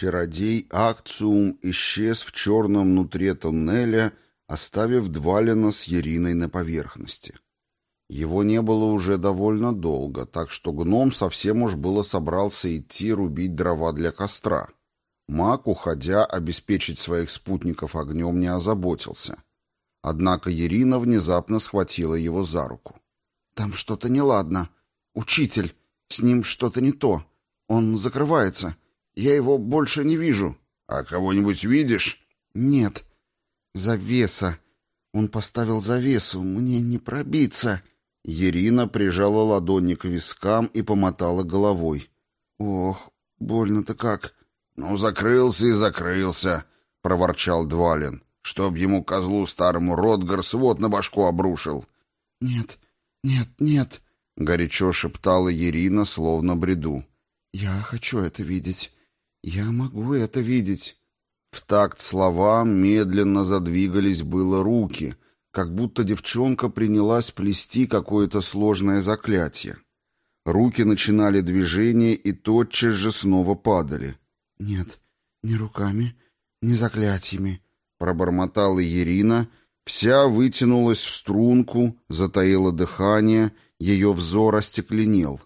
Чародей Акциум исчез в черном нутре тоннеля, оставив Двалина с Ериной на поверхности. Его не было уже довольно долго, так что гном совсем уж было собрался идти рубить дрова для костра. Маг, уходя, обеспечить своих спутников огнем не озаботился. Однако Ирина внезапно схватила его за руку. «Там что-то неладно. Учитель, с ним что-то не то. Он закрывается. Я его больше не вижу». «А кого-нибудь видишь?» «Нет. Завеса. Он поставил завесу. Мне не пробиться». Ирина прижала ладони к вискам и помотала головой. «Ох, больно-то как!» «Ну, закрылся и закрылся», — проворчал Двалин. «Чтоб ему, козлу старому, Ротгар свод на башку обрушил». «Нет, нет, нет», — горячо шептала Ирина, словно бреду. «Я хочу это видеть. Я могу это видеть». В такт словам медленно задвигались было руки — как будто девчонка принялась плести какое-то сложное заклятие. Руки начинали движение и тотчас же снова падали. «Нет, ни руками, ни заклятиями», — пробормотала Ирина, вся вытянулась в струнку, затаила дыхание, ее взор остекленел.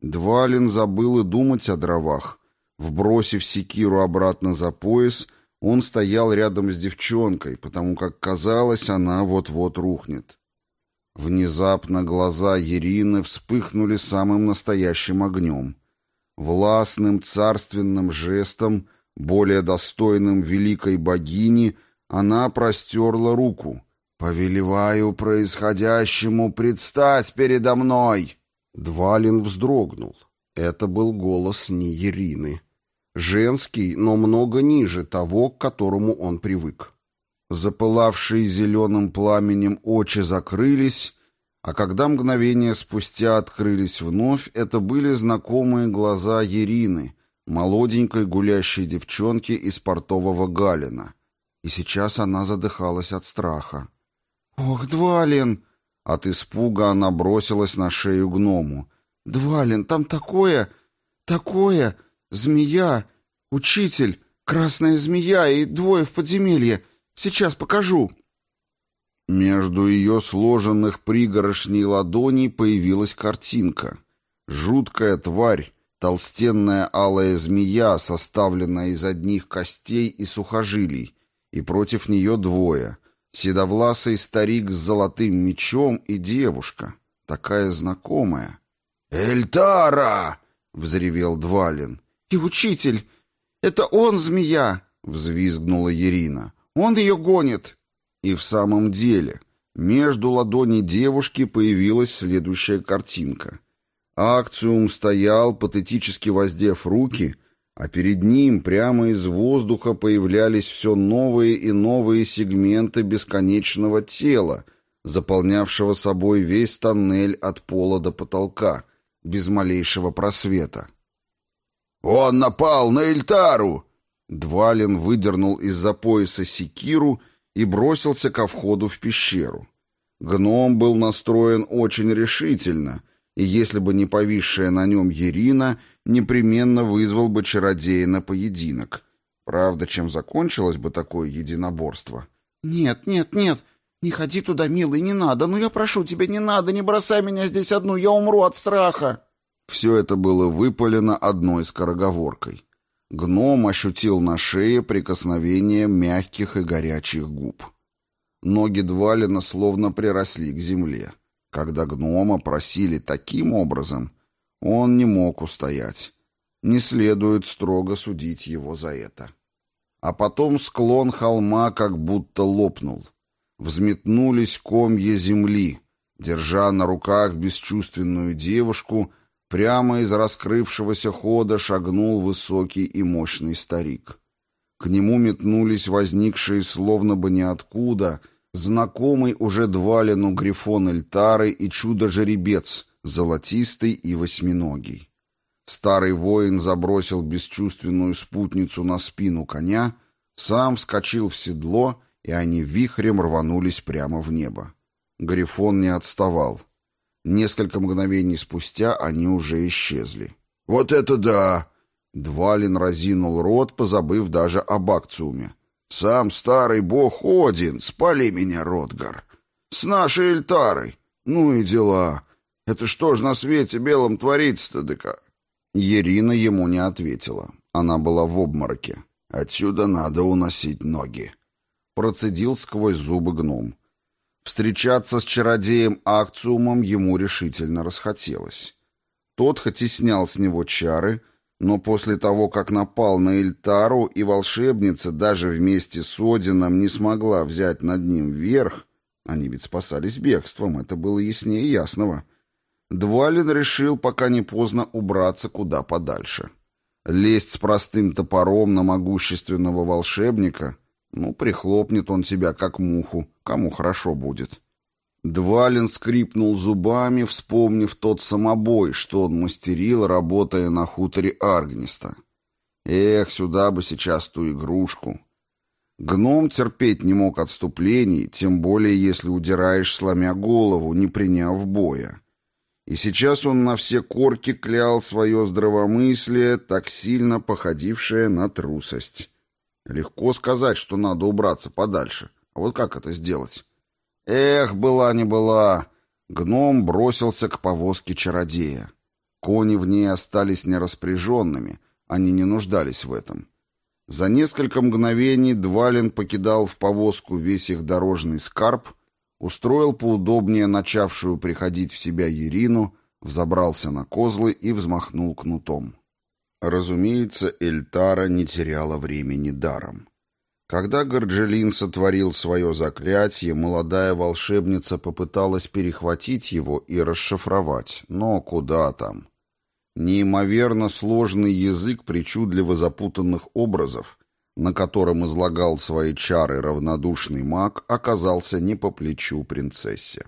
Двалин забыл и думать о дровах. Вбросив секиру обратно за пояс, он стоял рядом с девчонкой, потому как казалось, она вот-вот рухнет. Внезапно глаза Ирины вспыхнули самым настоящим огнем. Властным царственным жестом, более достойным великой богини, она простерла руку. «Повелеваю происходящему предстать передо мной!» Двалин вздрогнул. Это был голос не Ирины. Женский, но много ниже того, к которому он привык. Запылавшие зеленым пламенем очи закрылись, а когда мгновение спустя открылись вновь, это были знакомые глаза Ирины, молоденькой гулящей девчонки из портового Галина. И сейчас она задыхалась от страха. «Ох, Двалин!» От испуга она бросилась на шею гному. «Двалин, там такое... такое... Змея! Учитель! Красная змея и двое в подземелье! Сейчас покажу!» Между ее сложенных пригорошней ладоней появилась картинка. Жуткая тварь, толстенная алая змея, составленная из одних костей и сухожилий, и против нее двое — седовласый старик с золотым мечом и девушка, такая знакомая. «Эльтара!» — взревел Двалин. «И учитель! Это он змея!» — взвизгнула Ирина. «Он ее гонит!» И в самом деле, между ладоней девушки появилась следующая картинка. Акциум стоял, патетически воздев руки, а перед ним прямо из воздуха появлялись все новые и новые сегменты бесконечного тела, заполнявшего собой весь тоннель от пола до потолка, без малейшего просвета. «Он напал на Эльтару!» Двалин выдернул из-за пояса секиру и бросился ко входу в пещеру. Гном был настроен очень решительно, и если бы не повисшая на нем Ерина, непременно вызвал бы чародея на поединок. Правда, чем закончилось бы такое единоборство? «Нет, нет, нет, не ходи туда, милый, не надо, ну я прошу тебя, не надо, не бросай меня здесь одну, я умру от страха!» Все это было выпалено одной скороговоркой. Гном ощутил на шее прикосновение мягких и горячих губ. Ноги Двалина словно приросли к земле. Когда гнома просили таким образом, он не мог устоять. Не следует строго судить его за это. А потом склон холма как будто лопнул. Взметнулись комья земли. Держа на руках бесчувственную девушку — Прямо из раскрывшегося хода шагнул высокий и мощный старик. К нему метнулись возникшие словно бы ниоткуда знакомый уже Двалину грифон Эльтары и чудо-жеребец, золотистый и восьминогий. Старый воин забросил бесчувственную спутницу на спину коня, сам вскочил в седло, и они вихрем рванулись прямо в небо. Грифон не отставал — Несколько мгновений спустя они уже исчезли. «Вот это да!» Двалин разинул рот, позабыв даже об акциуме. «Сам старый бог Один, спали меня, Ротгар! С нашей Эльтарой! Ну и дела! Это что ж на свете белом творится-то, дыка?» Ерина ему не ответила. Она была в обмороке. «Отсюда надо уносить ноги», — процедил сквозь зубы гном. Встречаться с чародеем Акциумом ему решительно расхотелось. Тот хоть и снял с него чары, но после того, как напал на Эльтару, и волшебница даже вместе с Одином не смогла взять над ним верх, они ведь спасались бегством, это было яснее ясного, Двалин решил, пока не поздно, убраться куда подальше. Лезть с простым топором на могущественного волшебника, ну, прихлопнет он тебя, как муху, кому хорошо будет. Двалин скрипнул зубами, вспомнив тот самобой, что он мастерил, работая на хуторе Аргниста. Эх, сюда бы сейчас ту игрушку. Гном терпеть не мог отступлений, тем более если удираешь, сломя голову, не приняв боя. И сейчас он на все корки клял свое здравомыслие, так сильно походившее на трусость. Легко сказать, что надо убраться подальше. А вот как это сделать? Эх, была не была. Гном бросился к повозке чародея. Кони в ней остались нераспряженными, они не нуждались в этом. За несколько мгновений Двалин покидал в повозку весь их дорожный скарб, устроил поудобнее начавшую приходить в себя Ерину, взобрался на козлы и взмахнул кнутом. Разумеется, Эльтара не теряла времени даром. Когда Горджелин сотворил свое заклятие, молодая волшебница попыталась перехватить его и расшифровать, но куда там? Неимоверно сложный язык причудливо запутанных образов, на котором излагал свои чары равнодушный маг, оказался не по плечу принцессе.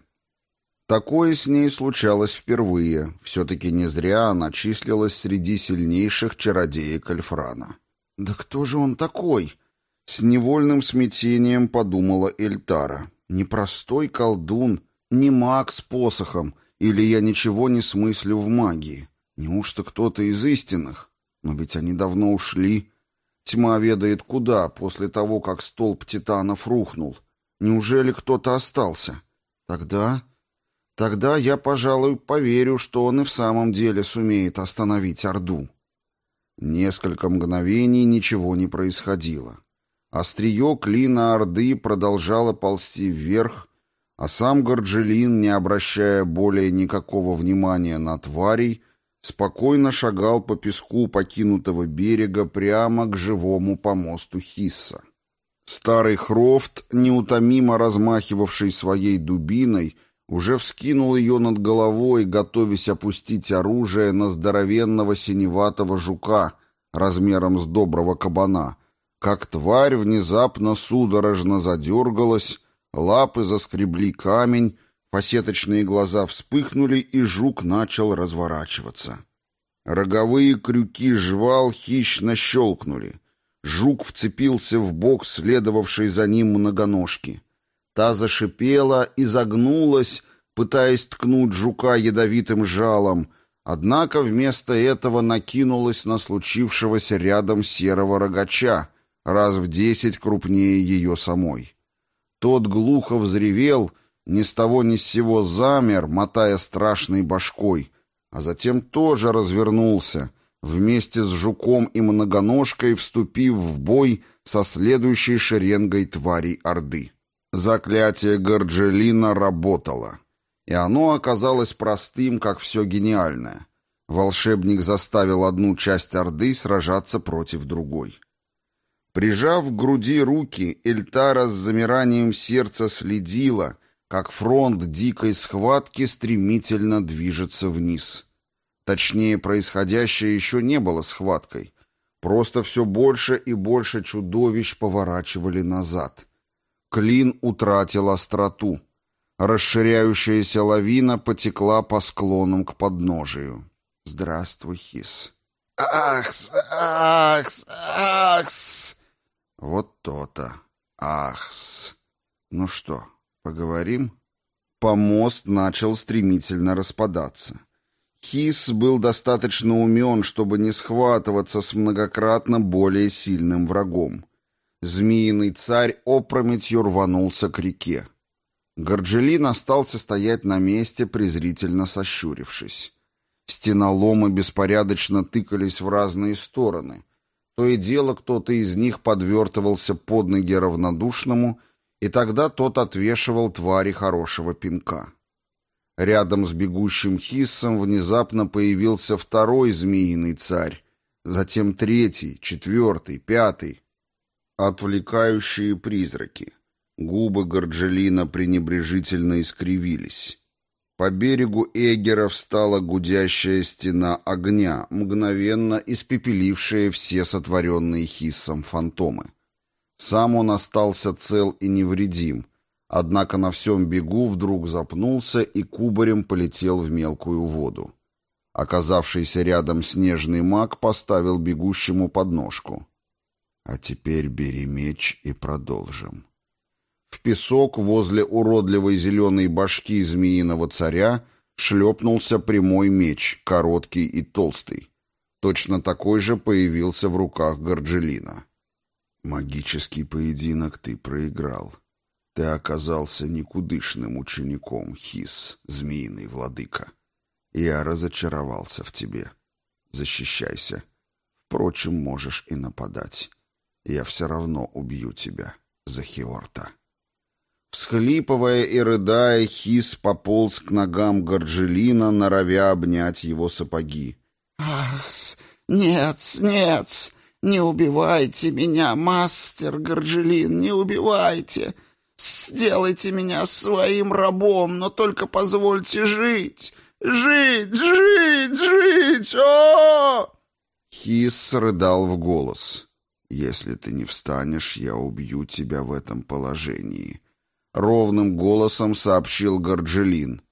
Такое с ней случалось впервые, все-таки не зря она числилась среди сильнейших чародеек Альфрана. «Да кто же он такой?» С невольным смятением подумала Эльтара. Непростой колдун, не маг с посохом, или я ничего не смыслю в магии. Неужто кто-то из истинных? Но ведь они давно ушли. Тьма ведает куда, после того, как столб титанов рухнул. Неужели кто-то остался? Тогда... Тогда я, пожалуй, поверю, что он и в самом деле сумеет остановить Орду. Несколько мгновений ничего не происходило. Острие клина Орды продолжало ползти вверх, а сам Горджелин, не обращая более никакого внимания на тварей, спокойно шагал по песку покинутого берега прямо к живому помосту Хисса. Старый Хрофт, неутомимо размахивавший своей дубиной, уже вскинул ее над головой, готовясь опустить оружие на здоровенного синеватого жука размером с доброго кабана — как тварь внезапно судорожно задергалась, лапы заскребли камень, фасеточные глаза вспыхнули, и жук начал разворачиваться. Роговые крюки жвал хищно щелкнули. Жук вцепился в бок следовавшей за ним многоножки. Та зашипела и загнулась, пытаясь ткнуть жука ядовитым жалом, однако вместо этого накинулась на случившегося рядом серого рогача, раз в десять крупнее ее самой. Тот глухо взревел, ни с того ни с сего замер, мотая страшной башкой, а затем тоже развернулся, вместе с жуком и многоножкой вступив в бой со следующей шеренгой тварей Орды. Заклятие Горджелина работало, и оно оказалось простым, как все гениальное. Волшебник заставил одну часть Орды сражаться против другой. Прижав к груди руки, Эльтара с замиранием сердца следила, как фронт дикой схватки стремительно движется вниз. Точнее, происходящее еще не было схваткой. Просто все больше и больше чудовищ поворачивали назад. Клин утратил остроту. Расширяющаяся лавина потекла по склонам к подножию. «Здравствуй, Хис». «Ахс! Ахс! Ахс!» Вот то-то. Ахс. Ну что, поговорим? Помост начал стремительно распадаться. Хис был достаточно умен, чтобы не схватываться с многократно более сильным врагом. Змеиный царь опрометью рванулся к реке. Горджелин остался стоять на месте, презрительно сощурившись. Стеноломы беспорядочно тыкались в разные стороны. То и дело кто-то из них подвертывался под ноги равнодушному, и тогда тот отвешивал твари хорошего пинка. Рядом с бегущим хиссом внезапно появился второй змеиный царь, затем третий, четвертый, пятый. Отвлекающие призраки. Губы Горджелина пренебрежительно искривились. По берегу Эгера встала гудящая стена огня, мгновенно испепелившая все сотворенные Хиссом фантомы. Сам он остался цел и невредим, однако на всем бегу вдруг запнулся и кубарем полетел в мелкую воду. Оказавшийся рядом снежный маг поставил бегущему подножку. «А теперь бери меч и продолжим». В песок возле уродливой зеленой башки змеиного царя шлепнулся прямой меч, короткий и толстый. Точно такой же появился в руках Горджелина. «Магический поединок ты проиграл. Ты оказался никудышным учеником, Хис, змеиный владыка. Я разочаровался в тебе. Защищайся. Впрочем, можешь и нападать. Я все равно убью тебя, Захиорта». Всхлипывая и рыдая, Хис пополз к ногам Горджелина, норовя обнять его сапоги. «Ах, нет, нет, не убивайте меня, мастер Горджелин, не убивайте! Сделайте меня своим рабом, но только позвольте жить! Жить, жить, жить! О!» Хис рыдал в голос. «Если ты не встанешь, я убью тебя в этом положении», ровным голосом сообщил Горджелин.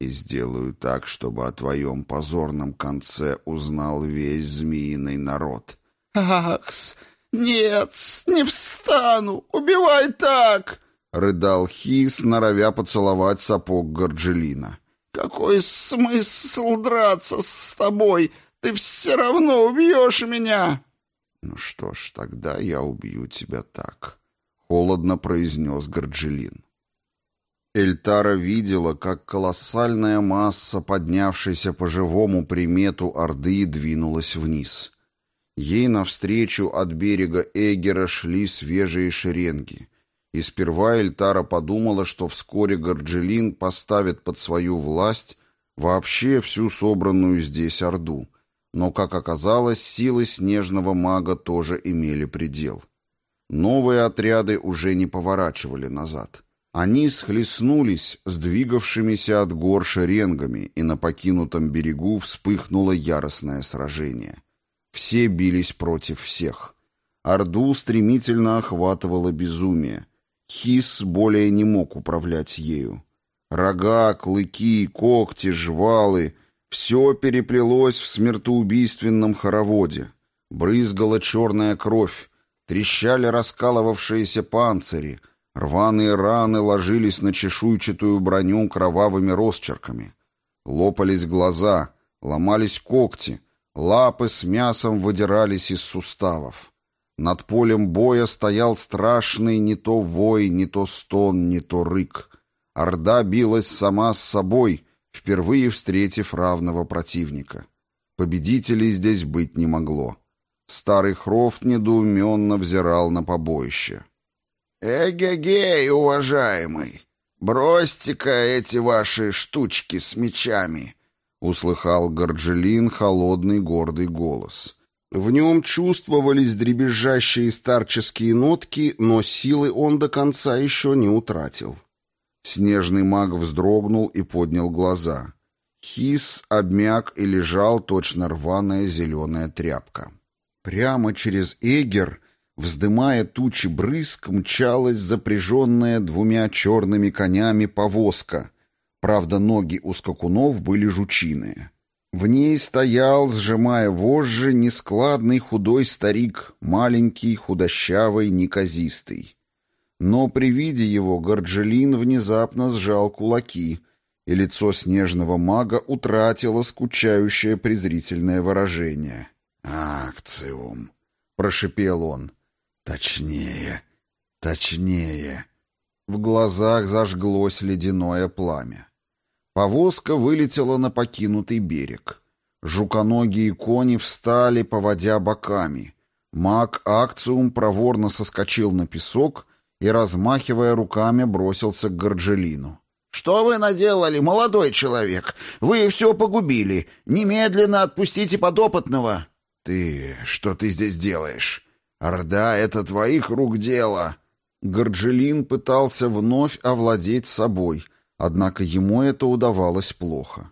И сделаю так, чтобы о твоем позорном конце узнал весь змеиный народ. «Акс, нет, не встану, убивай так!» — рыдал Хис, норовя поцеловать сапог Горджелина. «Какой смысл драться с тобой? Ты все равно убьешь меня!» «Ну что ж, тогда я убью тебя так», — холодно произнес Горджелин. Эльтара видела, как колоссальная масса, поднявшаяся по живому примету Орды, двинулась вниз. Ей навстречу от берега Эгера шли свежие шеренги. И сперва Эльтара подумала, что вскоре Горджелин поставит под свою власть вообще всю собранную здесь Орду. Но, как оказалось, силы снежного мага тоже имели предел. Новые отряды уже не поворачивали назад. Они схлестнулись с двигавшимися от гор шеренгами, и на покинутом берегу вспыхнуло яростное сражение. Все бились против всех. Орду стремительно охватывало безумие. Хис более не мог управлять ею. Рога, клыки, когти, жвалы — все переплелось в смертоубийственном хороводе. Брызгала черная кровь, трещали раскалывавшиеся панцири — Рваные раны ложились на чешуйчатую броню кровавыми росчерками. Лопались глаза, ломались когти, лапы с мясом выдирались из суставов. Над полем боя стоял страшный не то вой, не то стон, не то рык. Орда билась сама с собой, впервые встретив равного противника. Победителей здесь быть не могло. Старый Хрофт недоуменно взирал на побоище. «Эгегей, уважаемый, бросьте-ка эти ваши штучки с мечами», — услыхал Горджелин холодный гордый голос. В нем чувствовались дребезжащие старческие нотки, но силы он до конца еще не утратил. Снежный маг вздрогнул и поднял глаза. Хис обмяк и лежал точно рваная зеленая тряпка. Прямо через Эгер Вздымая тучи брызг, мчалась запряженная двумя черными конями повозка. Правда, ноги у скакунов были жучиные. В ней стоял, сжимая вожжи, нескладный худой старик, маленький, худощавый, неказистый. Но при виде его Горджелин внезапно сжал кулаки, и лицо снежного мага утратило скучающее презрительное выражение. «Акциум», — прошипел он. «Точнее, точнее». В глазах зажглось ледяное пламя. Повозка вылетела на покинутый берег. Жуконогие кони встали, поводя боками. Маг Акциум проворно соскочил на песок и, размахивая руками, бросился к Горджелину. «Что вы наделали, молодой человек? Вы все погубили. Немедленно отпустите подопытного!» «Ты... что ты здесь делаешь? Орда — это твоих рук дело!» Горджелин пытался вновь овладеть собой, однако ему это удавалось плохо.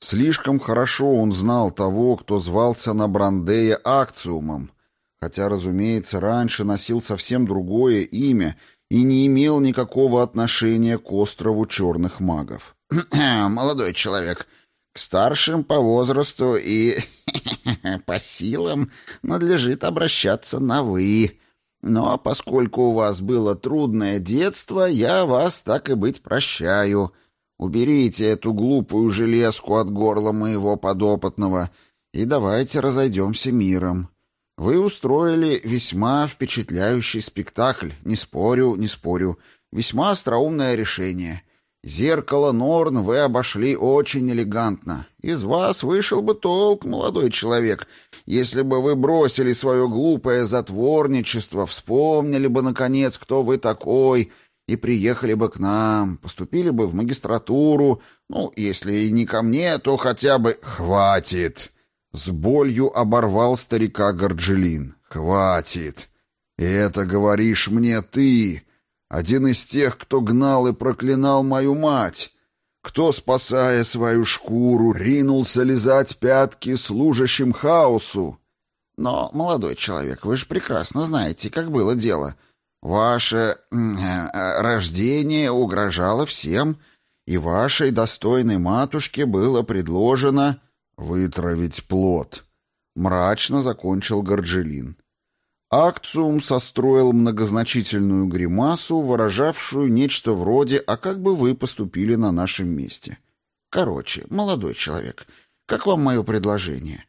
Слишком хорошо он знал того, кто звался на Брандея Акциумом, хотя, разумеется, раньше носил совсем другое имя и не имел никакого отношения к острову черных магов. «Молодой человек, к старшим по возрасту и по силам надлежит обращаться на «вы», но поскольку у вас было трудное детство, я вас, так и быть, прощаю. Уберите эту глупую железку от горла моего подопытного и давайте разойдемся миром. Вы устроили весьма впечатляющий спектакль, не спорю, не спорю, весьма остроумное решение. Зеркало Норн вы обошли очень элегантно. Из вас вышел бы толк, молодой человек, если бы вы бросили свое глупое затворничество, вспомнили бы, наконец, кто вы такой, и приехали бы к нам, поступили бы в магистратуру, ну, если и не ко мне, то хотя бы... Хватит! С болью оборвал старика Горджелин. Хватит! И это говоришь мне ты, один из тех, кто гнал и проклинал мою мать кто, спасая свою шкуру, ринулся лизать пятки служащим хаосу. Но, молодой человек, вы же прекрасно знаете, как было дело. Ваше э, рождение угрожало всем, и вашей достойной матушке было предложено вытравить плод. Мрачно закончил Горджелин. Акциум состроил многозначительную гримасу, выражавшую нечто вроде «А как бы вы поступили на нашем месте?» «Короче, молодой человек, как вам мое предложение?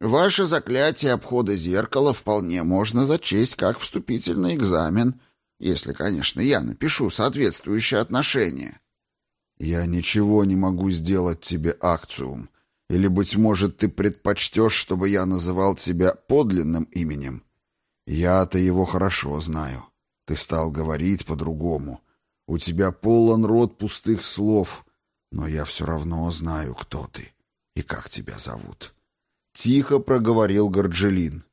Ваше заклятие обхода зеркала вполне можно зачесть как вступительный экзамен, если, конечно, я напишу соответствующее отношение». «Я ничего не могу сделать тебе, Акциум. Или, быть может, ты предпочтешь, чтобы я называл тебя подлинным именем?» Я-то его хорошо знаю. Ты стал говорить по-другому. У тебя полон рот пустых слов, но я все равно знаю, кто ты и как тебя зовут. Тихо проговорил Горджелин.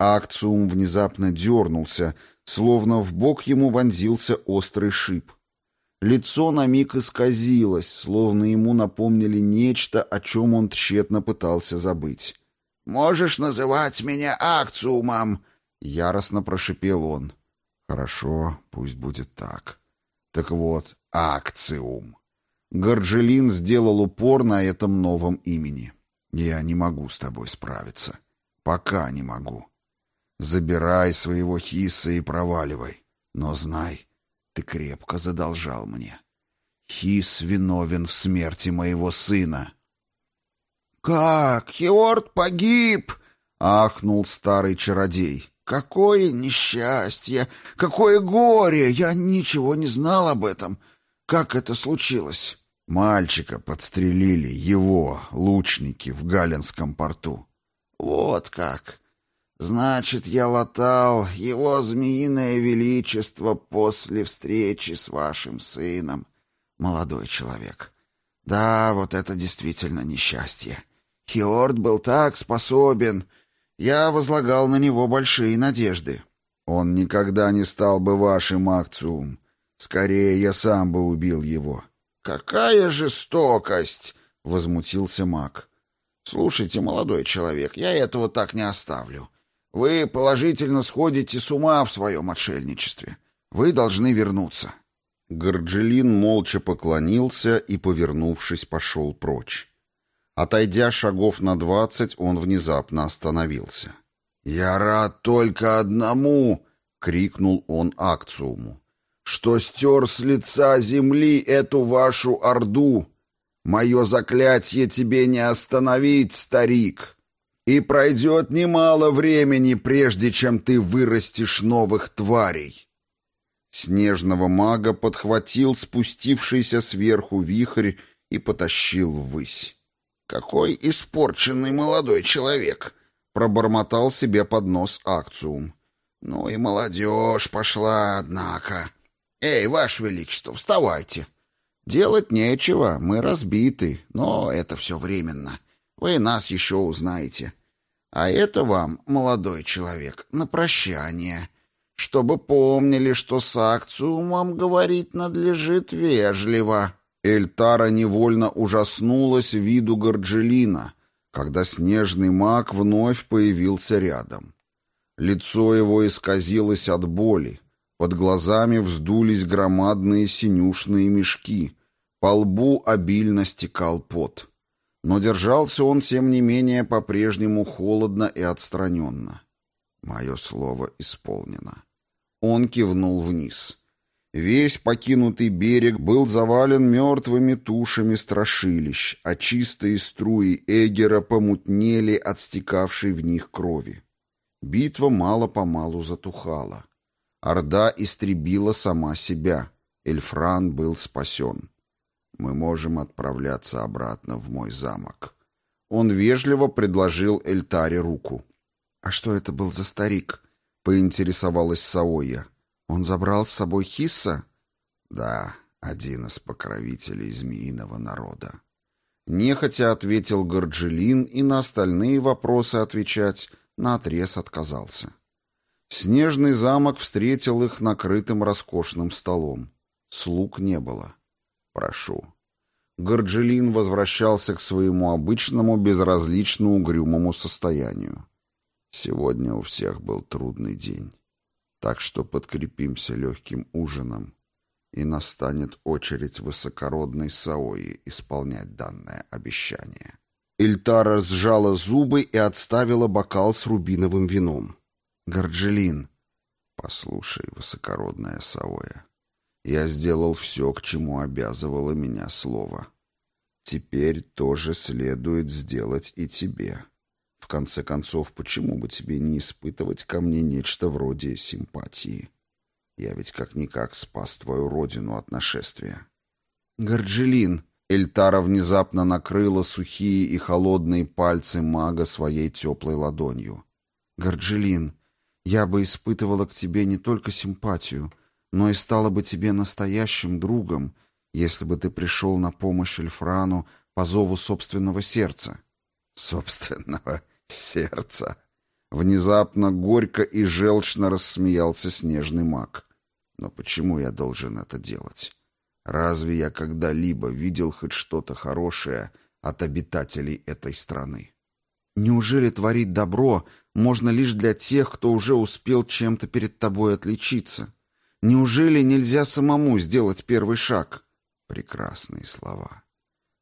Акциум внезапно дернулся, словно в бок ему вонзился острый шип. Лицо на миг исказилось, словно ему напомнили нечто, о чем он тщетно пытался забыть. «Можешь называть меня Акциумом!» Яростно прошипел он. Хорошо, пусть будет так. Так вот, акциум. Горджелин сделал упор на этом новом имени. Я не могу с тобой справиться. Пока не могу. Забирай своего хиса и проваливай. Но знай, ты крепко задолжал мне. Хис виновен в смерти моего сына. «Как? Хиорд погиб!» — ахнул старый чародей. Какое несчастье! Какое горе! Я ничего не знал об этом. Как это случилось? Мальчика подстрелили, его, лучники, в Галенском порту. Вот как. Значит, я латал его змеиное величество после встречи с вашим сыном, молодой человек. Да, вот это действительно несчастье. Хиорд был так способен... Я возлагал на него большие надежды. Он никогда не стал бы вашим акциум. Скорее, я сам бы убил его. Какая жестокость! возмутился маг. Слушайте, молодой человек, я этого так не оставлю. Вы положительно сходите с ума в своем отшельничестве. Вы должны вернуться. Горджелин молча поклонился и, повернувшись, пошел прочь. Отойдя шагов на двадцать, он внезапно остановился. «Я рад только одному!» — крикнул он Акциуму. «Что стер с лица земли эту вашу орду! Мое заклятие тебе не остановить, старик. И пройдет немало времени, прежде чем ты вырастешь новых тварей. Снежного мага подхватил спустившийся сверху вихрь и потащил ввысь. «Какой испорченный молодой человек!» — пробормотал себе под нос акциум. «Ну и молодежь пошла, однако. Эй, Ваше Величество, вставайте!» «Делать нечего, мы разбиты, но это все временно. Вы нас еще узнаете. А это вам, молодой человек, на прощание, чтобы помнили, что с акциумом говорить надлежит вежливо». Эльтара невольно ужаснулась виду Горджелина, когда снежный маг вновь появился рядом. Лицо его исказилось от боли, под глазами вздулись громадные синюшные мешки, по лбу обильно стекал пот. Но держался он, тем не менее, по-прежнему холодно и отстраненно. Мое слово исполнено. Он кивнул вниз. Весь покинутый берег был завален мертвыми тушами страшилищ, а чистые струи Эгера помутнели от стекавшей в них крови. Битва мало-помалу затухала. Орда истребила сама себя. Эльфран был спасен. Мы можем отправляться обратно в мой замок. Он вежливо предложил Эльтаре руку. «А что это был за старик?» — поинтересовалась Саоя. «Он забрал с собой Хисса?» «Да, один из покровителей змеиного народа». Нехотя ответил Горджелин и на остальные вопросы отвечать наотрез отказался. Снежный замок встретил их накрытым роскошным столом. Слуг не было. «Прошу». Горджелин возвращался к своему обычному безразлично угрюмому состоянию. Сегодня у всех был трудный день. Так что подкрепимся легким ужином, и настанет очередь высокородной Саои исполнять данное обещание. Ильтара сжала зубы и отставила бокал с рубиновым вином. «Горджелин, послушай, высокородная Саоя, я сделал все, к чему обязывало меня слово. Теперь тоже следует сделать и тебе». В конце концов, почему бы тебе не испытывать ко мне нечто вроде симпатии? Я ведь как-никак спас твою родину от нашествия. Горджелин. Эльтара внезапно накрыла сухие и холодные пальцы мага своей теплой ладонью. Горджелин, я бы испытывала к тебе не только симпатию, но и стала бы тебе настоящим другом, если бы ты пришел на помощь Эльфрану по зову собственного сердца. Собственного Сердце. Внезапно горько и желчно рассмеялся снежный маг. Но почему я должен это делать? Разве я когда-либо видел хоть что-то хорошее от обитателей этой страны? Неужели творить добро можно лишь для тех, кто уже успел чем-то перед тобой отличиться? Неужели нельзя самому сделать первый шаг? Прекрасные слова.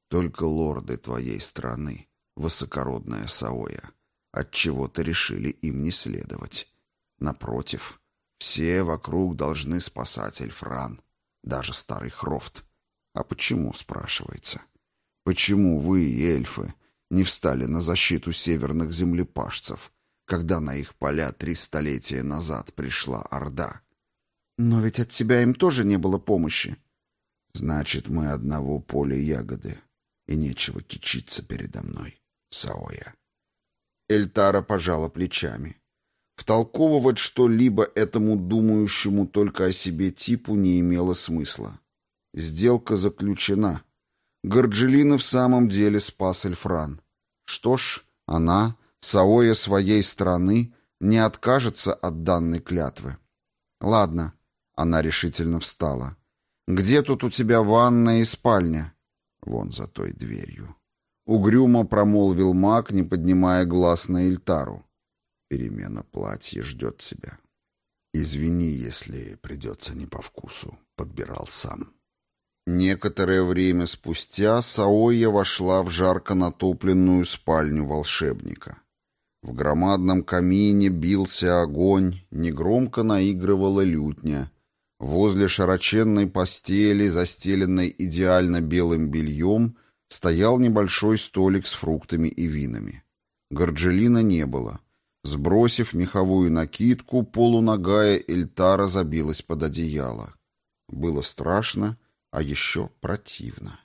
Только лорды твоей страны, высокородная Саоя, Отчего-то решили им не следовать. Напротив, все вокруг должны спасать Эльфран, даже старый Хрофт. А почему, спрашивается? Почему вы, эльфы, не встали на защиту северных землепашцев, когда на их поля три столетия назад пришла Орда? Но ведь от тебя им тоже не было помощи. Значит, мы одного поля ягоды, и нечего кичиться передо мной, Саоя. Эльтара пожала плечами. Втолковывать что-либо этому думающему только о себе типу не имело смысла. Сделка заключена. Горджелина в самом деле спас Эльфран. Что ж, она, Саоя своей страны, не откажется от данной клятвы. Ладно, она решительно встала. Где тут у тебя ванная и спальня? Вон за той дверью. Угрюмо промолвил маг, не поднимая глаз на Эльтару. Перемена платья ждет тебя. Извини, если придется не по вкусу. Подбирал сам. Некоторое время спустя Саоя вошла в жарко натопленную спальню волшебника. В громадном камине бился огонь, негромко наигрывала лютня. Возле широченной постели, застеленной идеально белым бельем, стоял небольшой столик с фруктами и винами. Горджелина не было. Сбросив меховую накидку, полуногая Эльтара забилась под одеяло. Было страшно, а еще противно.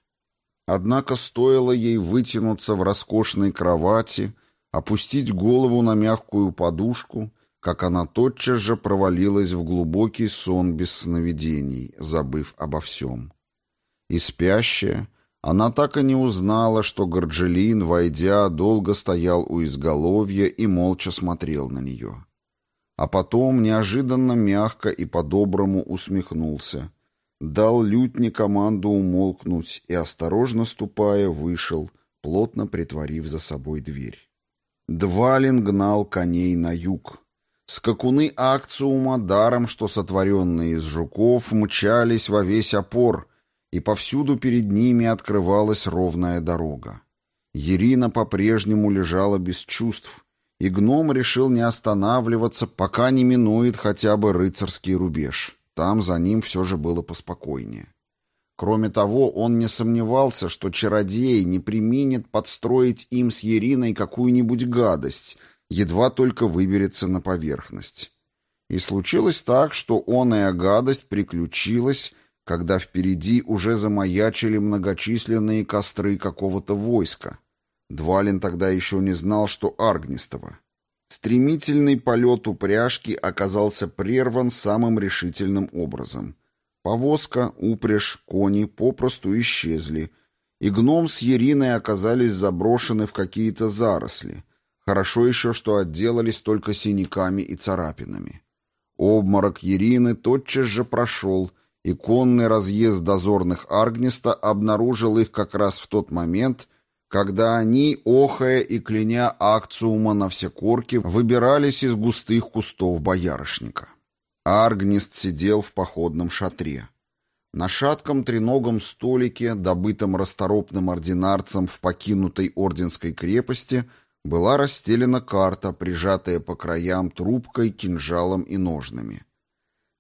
Однако стоило ей вытянуться в роскошной кровати, опустить голову на мягкую подушку, как она тотчас же провалилась в глубокий сон без сновидений, забыв обо всем. И спящая, она так и не узнала, что Горджелин, войдя, долго стоял у изголовья и молча смотрел на нее. А потом неожиданно мягко и по-доброму усмехнулся, дал лютне команду умолкнуть и, осторожно ступая, вышел, плотно притворив за собой дверь. Двалин гнал коней на юг. Скакуны акциума, даром что сотворенные из жуков, мчались во весь опор — и повсюду перед ними открывалась ровная дорога. Ирина по-прежнему лежала без чувств, и гном решил не останавливаться, пока не минует хотя бы рыцарский рубеж. Там за ним все же было поспокойнее. Кроме того, он не сомневался, что чародей не применит подстроить им с Ериной какую-нибудь гадость, едва только выберется на поверхность. И случилось так, что он и гадость приключилась, когда впереди уже замаячили многочисленные костры какого-то войска. Двалин тогда еще не знал, что Аргнистово. Стремительный полет упряжки оказался прерван самым решительным образом. Повозка, упряжь, кони попросту исчезли, и гном с Ериной оказались заброшены в какие-то заросли. Хорошо еще, что отделались только синяками и царапинами. Обморок Ерины тотчас же прошел — и конный разъезд дозорных Аргниста обнаружил их как раз в тот момент, когда они, охая и кляня акциума на все корки, выбирались из густых кустов боярышника. Аргнист сидел в походном шатре. На шатком треногом столике, добытом расторопным ординарцем в покинутой орденской крепости, была расстелена карта, прижатая по краям трубкой, кинжалом и ножными.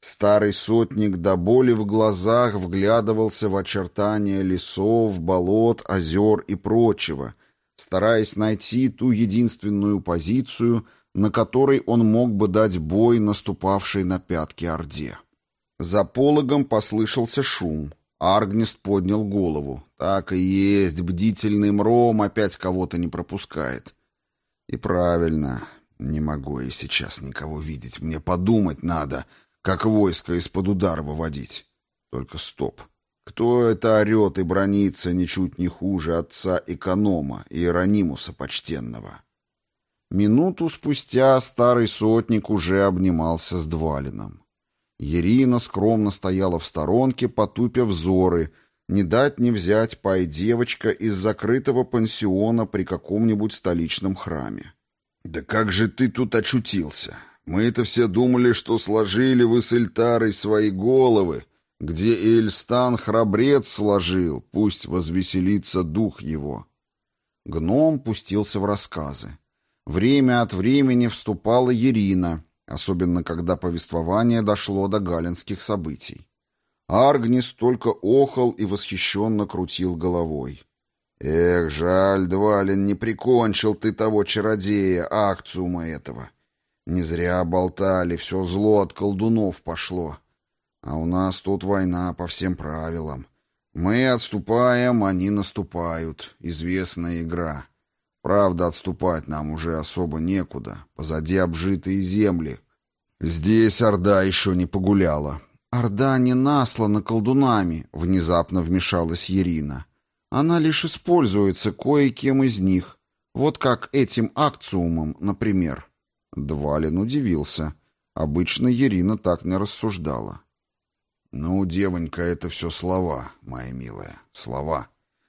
Старый сотник до боли в глазах вглядывался в очертания лесов, болот, озер и прочего, стараясь найти ту единственную позицию, на которой он мог бы дать бой наступавшей на пятки Орде. За пологом послышался шум. Аргнист поднял голову. Так и есть, бдительный мром опять кого-то не пропускает. И правильно, не могу я сейчас никого видеть, мне подумать надо — как войско из-под удара выводить. Только стоп. Кто это орет и бронится ничуть не хуже отца эконома и Иеронимуса почтенного? Минуту спустя старый сотник уже обнимался с Двалином. Ирина скромно стояла в сторонке, потупя взоры, не дать не взять пай девочка из закрытого пансиона при каком-нибудь столичном храме. «Да как же ты тут очутился? Мы-то все думали, что сложили вы с Эльтарой свои головы, где Эльстан храбрец сложил, пусть возвеселится дух его. Гном пустился в рассказы. Время от времени вступала Ирина, особенно когда повествование дошло до галинских событий. Аргнис только охал и восхищенно крутил головой. «Эх, жаль, Двалин, не прикончил ты того чародея, акциума этого. Не зря болтали, все зло от колдунов пошло. А у нас тут война по всем правилам. Мы отступаем, они наступают. Известная игра. Правда, отступать нам уже особо некуда. Позади обжитые земли. Здесь Орда еще не погуляла. Орда не наслана колдунами, внезапно вмешалась Ирина. Она лишь используется кое-кем из них. Вот как этим акциумом, например. Двалин удивился. Обычно Ирина так не рассуждала. «Ну, девонька, это все слова, моя милая, слова.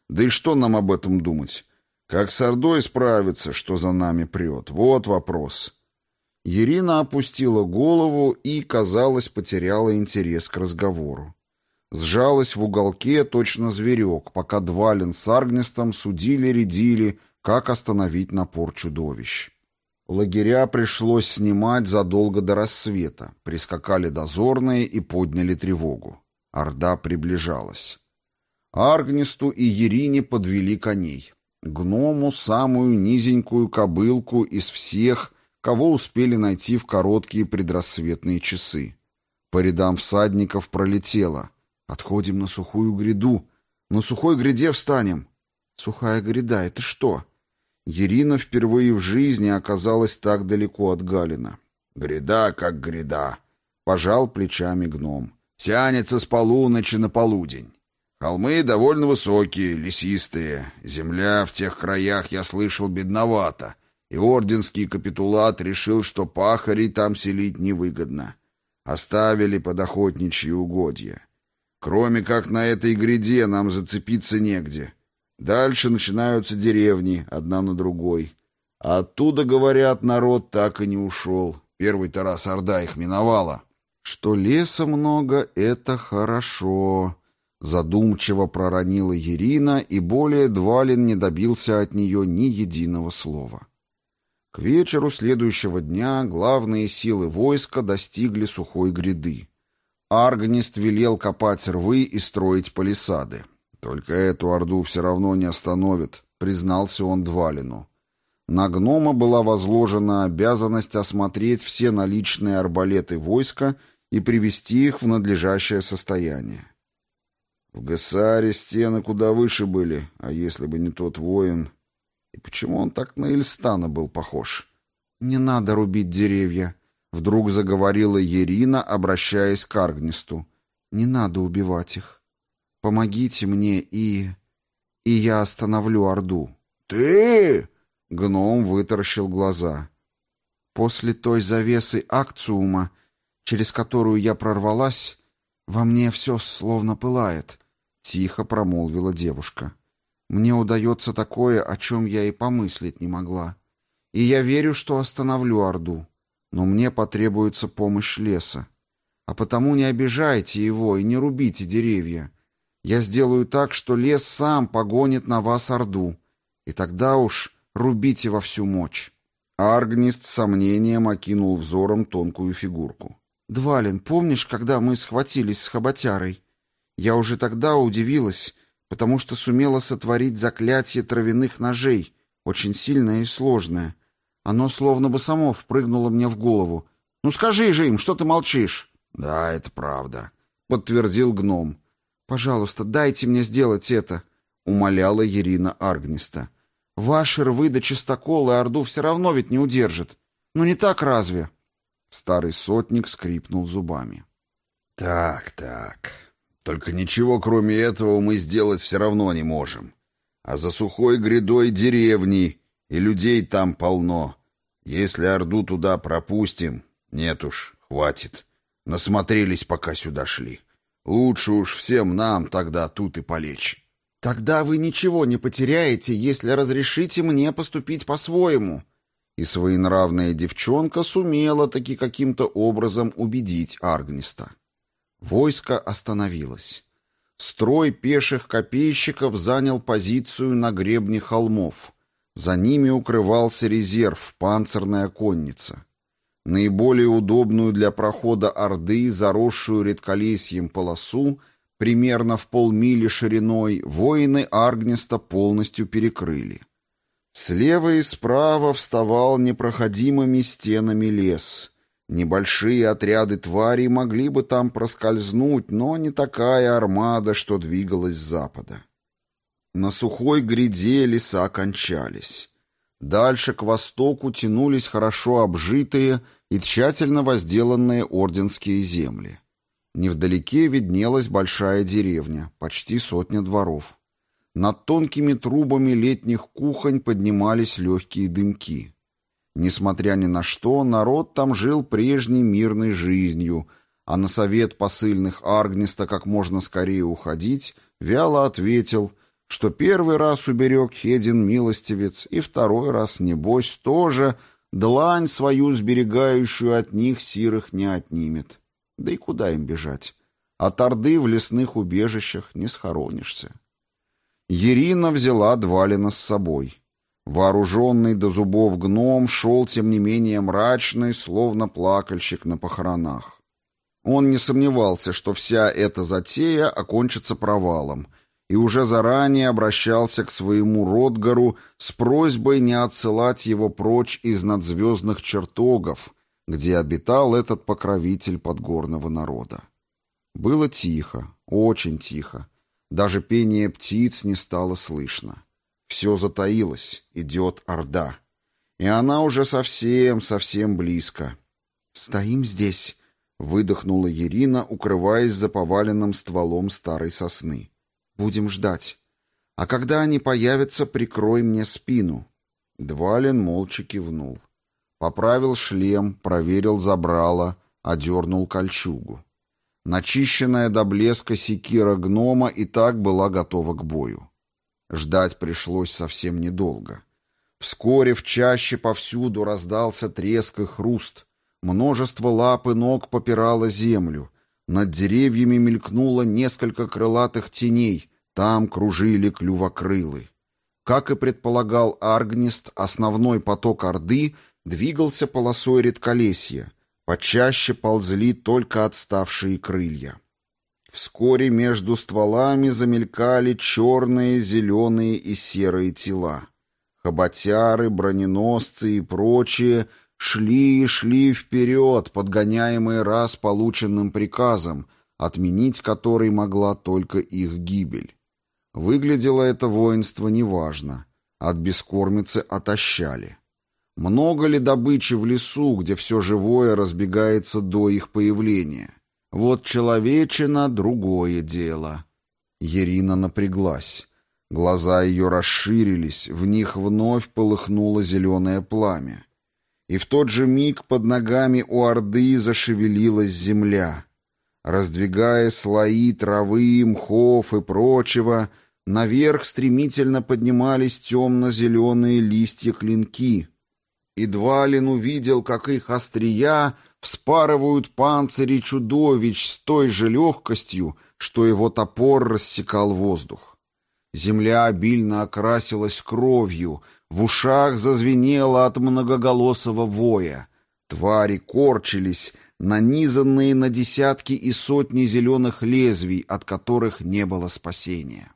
Да и что нам об этом думать? Как с Ордой справиться, что за нами прет? Вот вопрос». Ирина опустила голову и, казалось, потеряла интерес к разговору. Сжалась в уголке точно зверек, пока Двалин с Аргнестом судили-редили, как остановить напор чудовищ. Лагеря пришлось снимать задолго до рассвета. Прискакали дозорные и подняли тревогу. Орда приближалась. Аргнесту и Ерине подвели коней. Гному самую низенькую кобылку из всех, кого успели найти в короткие предрассветные часы. По рядам всадников пролетело. «Отходим на сухую гряду. На сухой гряде встанем». «Сухая гряда — это что?» Ирина впервые в жизни оказалась так далеко от Галина. «Гряда как гряда», — пожал плечами гном. «Тянется с полуночи на полудень. Холмы довольно высокие, лесистые. Земля в тех краях, я слышал, бедновата, и орденский капитулат решил, что пахарей там селить невыгодно. Оставили под охотничьи угодья. Кроме как на этой гряде нам зацепиться негде. Дальше начинаются деревни, одна на другой. А оттуда, говорят, народ так и не ушел. Первый-то раз Орда их миновала. Что леса много — это хорошо. Задумчиво проронила Ирина, и более Двалин не добился от нее ни единого слова. К вечеру следующего дня главные силы войска достигли сухой гряды. Аргнист велел копать рвы и строить палисады. «Только эту орду все равно не остановит», — признался он Двалину. На гнома была возложена обязанность осмотреть все наличные арбалеты войска и привести их в надлежащее состояние. В Гессаре стены куда выше были, а если бы не тот воин... И почему он так на Ильстана был похож? «Не надо рубить деревья», — вдруг заговорила Ерина, обращаясь к Аргнисту. «Не надо убивать их. Помогите мне, и... и я остановлю Орду». «Ты?» — гном вытаращил глаза. «После той завесы акциума, через которую я прорвалась, во мне все словно пылает», — тихо промолвила девушка. «Мне удается такое, о чем я и помыслить не могла. И я верю, что остановлю Орду, но мне потребуется помощь леса. А потому не обижайте его и не рубите деревья. Я сделаю так, что лес сам погонит на вас Орду, и тогда уж рубите во всю мощь». Аргнист с сомнением окинул взором тонкую фигурку. «Двалин, помнишь, когда мы схватились с хоботярой? Я уже тогда удивилась, потому что сумела сотворить заклятие травяных ножей, очень сильное и сложное. Оно словно бы само впрыгнуло мне в голову. Ну скажи же им, что ты молчишь?» «Да, это правда», — подтвердил гном. «Пожалуйста, дайте мне сделать это», — умоляла Ирина Аргниста. «Ваши рвы до чистокола Орду все равно ведь не удержит. Ну не так разве?» Старый сотник скрипнул зубами. «Так, так. Только ничего кроме этого мы сделать все равно не можем. А за сухой грядой деревни, и людей там полно. Если Орду туда пропустим, нет уж, хватит. Насмотрелись, пока сюда шли». Лучше уж всем нам тогда тут и полечь. Тогда вы ничего не потеряете, если разрешите мне поступить по-своему. И своенравная девчонка сумела таки каким-то образом убедить Аргниста. Войско остановилось. Строй пеших копейщиков занял позицию на гребне холмов. За ними укрывался резерв, панцирная конница. Наиболее удобную для прохода Орды, заросшую редколесьем полосу, примерно в полмили шириной, воины Аргнеста полностью перекрыли. Слева и справа вставал непроходимыми стенами лес. Небольшие отряды тварей могли бы там проскользнуть, но не такая армада, что двигалась с запада. На сухой гряде леса кончались. Дальше к востоку тянулись хорошо обжитые и тщательно возделанные орденские земли. Невдалеке виднелась большая деревня, почти сотня дворов. Над тонкими трубами летних кухонь поднимались легкие дымки. Несмотря ни на что, народ там жил прежней мирной жизнью, а на совет посыльных Аргниста как можно скорее уходить, вяло ответил, что первый раз уберег Хедин милостивец, и второй раз, небось, тоже — Длань свою сберегающую от них сирых не отнимет. Да и куда им бежать? От Орды в лесных убежищах не схоронишься. Ирина взяла Двалина с собой. Вооруженный до зубов гном шел, тем не менее, мрачный, словно плакальщик на похоронах. Он не сомневался, что вся эта затея окончится провалом, и уже заранее обращался к своему Ротгару с просьбой не отсылать его прочь из надзвездных чертогов, где обитал этот покровитель подгорного народа. Было тихо, очень тихо. Даже пение птиц не стало слышно. Все затаилось, идет орда. И она уже совсем, совсем близко. «Стоим здесь», — выдохнула Ирина, укрываясь за поваленным стволом старой сосны. Будем ждать. А когда они появятся, прикрой мне спину». Двалин молча кивнул. Поправил шлем, проверил забрало, одернул кольчугу. Начищенная до блеска секира гнома и так была готова к бою. Ждать пришлось совсем недолго. Вскоре в чаще повсюду раздался треск и хруст. Множество лап и ног попирало землю. Над деревьями мелькнуло несколько крылатых теней, там кружили клювокрылы. Как и предполагал Аргнист, основной поток Орды двигался полосой редколесья, почаще ползли только отставшие крылья. Вскоре между стволами замелькали черные, зеленые и серые тела. Хоботяры, броненосцы и прочие — шли и шли вперед, подгоняемые раз полученным приказом, отменить который могла только их гибель. Выглядело это воинство неважно. От бескормицы отощали. Много ли добычи в лесу, где все живое разбегается до их появления? Вот человечина — другое дело. Ирина напряглась. Глаза ее расширились, в них вновь полыхнуло зеленое пламя и в тот же миг под ногами у Орды зашевелилась земля. Раздвигая слои травы, мхов и прочего, наверх стремительно поднимались темно-зеленые листья-клинки. И Двалин увидел, как их острия вспарывают панцири чудовищ с той же легкостью, что его топор рассекал воздух. Земля обильно окрасилась кровью — в ушах зазвенело от многоголосого воя. Твари корчились, нанизанные на десятки и сотни зеленых лезвий, от которых не было спасения.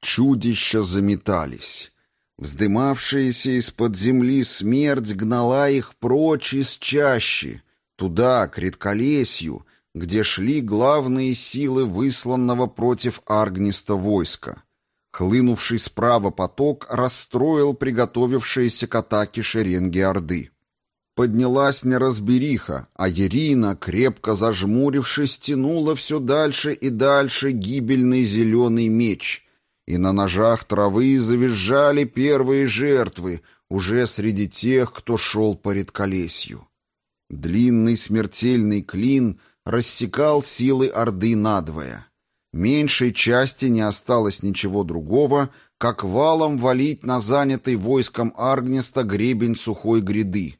Чудища заметались. Вздымавшаяся из-под земли смерть гнала их прочь из чащи, туда, к редколесью, где шли главные силы высланного против Аргниста войска. Хлынувший справа поток расстроил приготовившиеся к атаке шеренги Орды. Поднялась неразбериха, а Ирина, крепко зажмурившись, тянула все дальше и дальше гибельный зеленый меч, и на ножах травы завизжали первые жертвы, уже среди тех, кто шел по редколесью. Длинный смертельный клин рассекал силы Орды надвое — Меньшей части не осталось ничего другого, как валом валить на занятый войском Аргнеста гребень сухой гряды.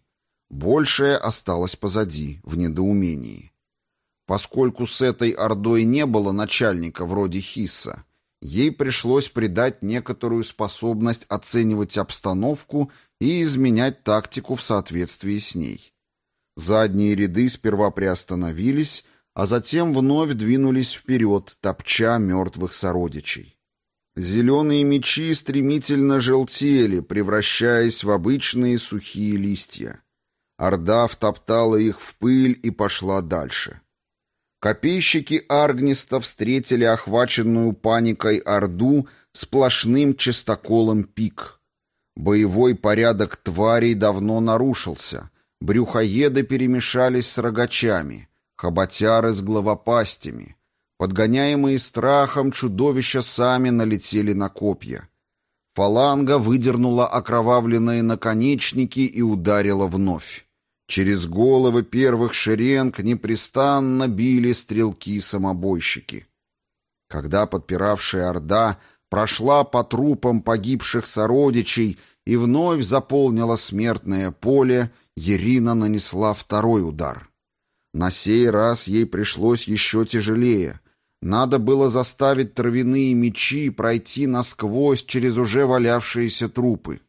Большее осталось позади, в недоумении. Поскольку с этой ордой не было начальника вроде Хисса, ей пришлось придать некоторую способность оценивать обстановку и изменять тактику в соответствии с ней. Задние ряды сперва приостановились, а затем вновь двинулись вперед, топча мертвых сородичей. Зеленые мечи стремительно желтели, превращаясь в обычные сухие листья. Орда втоптала их в пыль и пошла дальше. Копейщики Аргниста встретили охваченную паникой Орду сплошным чистоколом пик. Боевой порядок тварей давно нарушился. Брюхоеды перемешались с рогачами — хоботяры с главопастями. Подгоняемые страхом, чудовища сами налетели на копья. Фаланга выдернула окровавленные наконечники и ударила вновь. Через головы первых шеренг непрестанно били стрелки-самобойщики. Когда подпиравшая орда прошла по трупам погибших сородичей и вновь заполнила смертное поле, Ирина нанесла второй удар — на сей раз ей пришлось еще тяжелее. Надо было заставить травяные мечи пройти насквозь через уже валявшиеся трупы.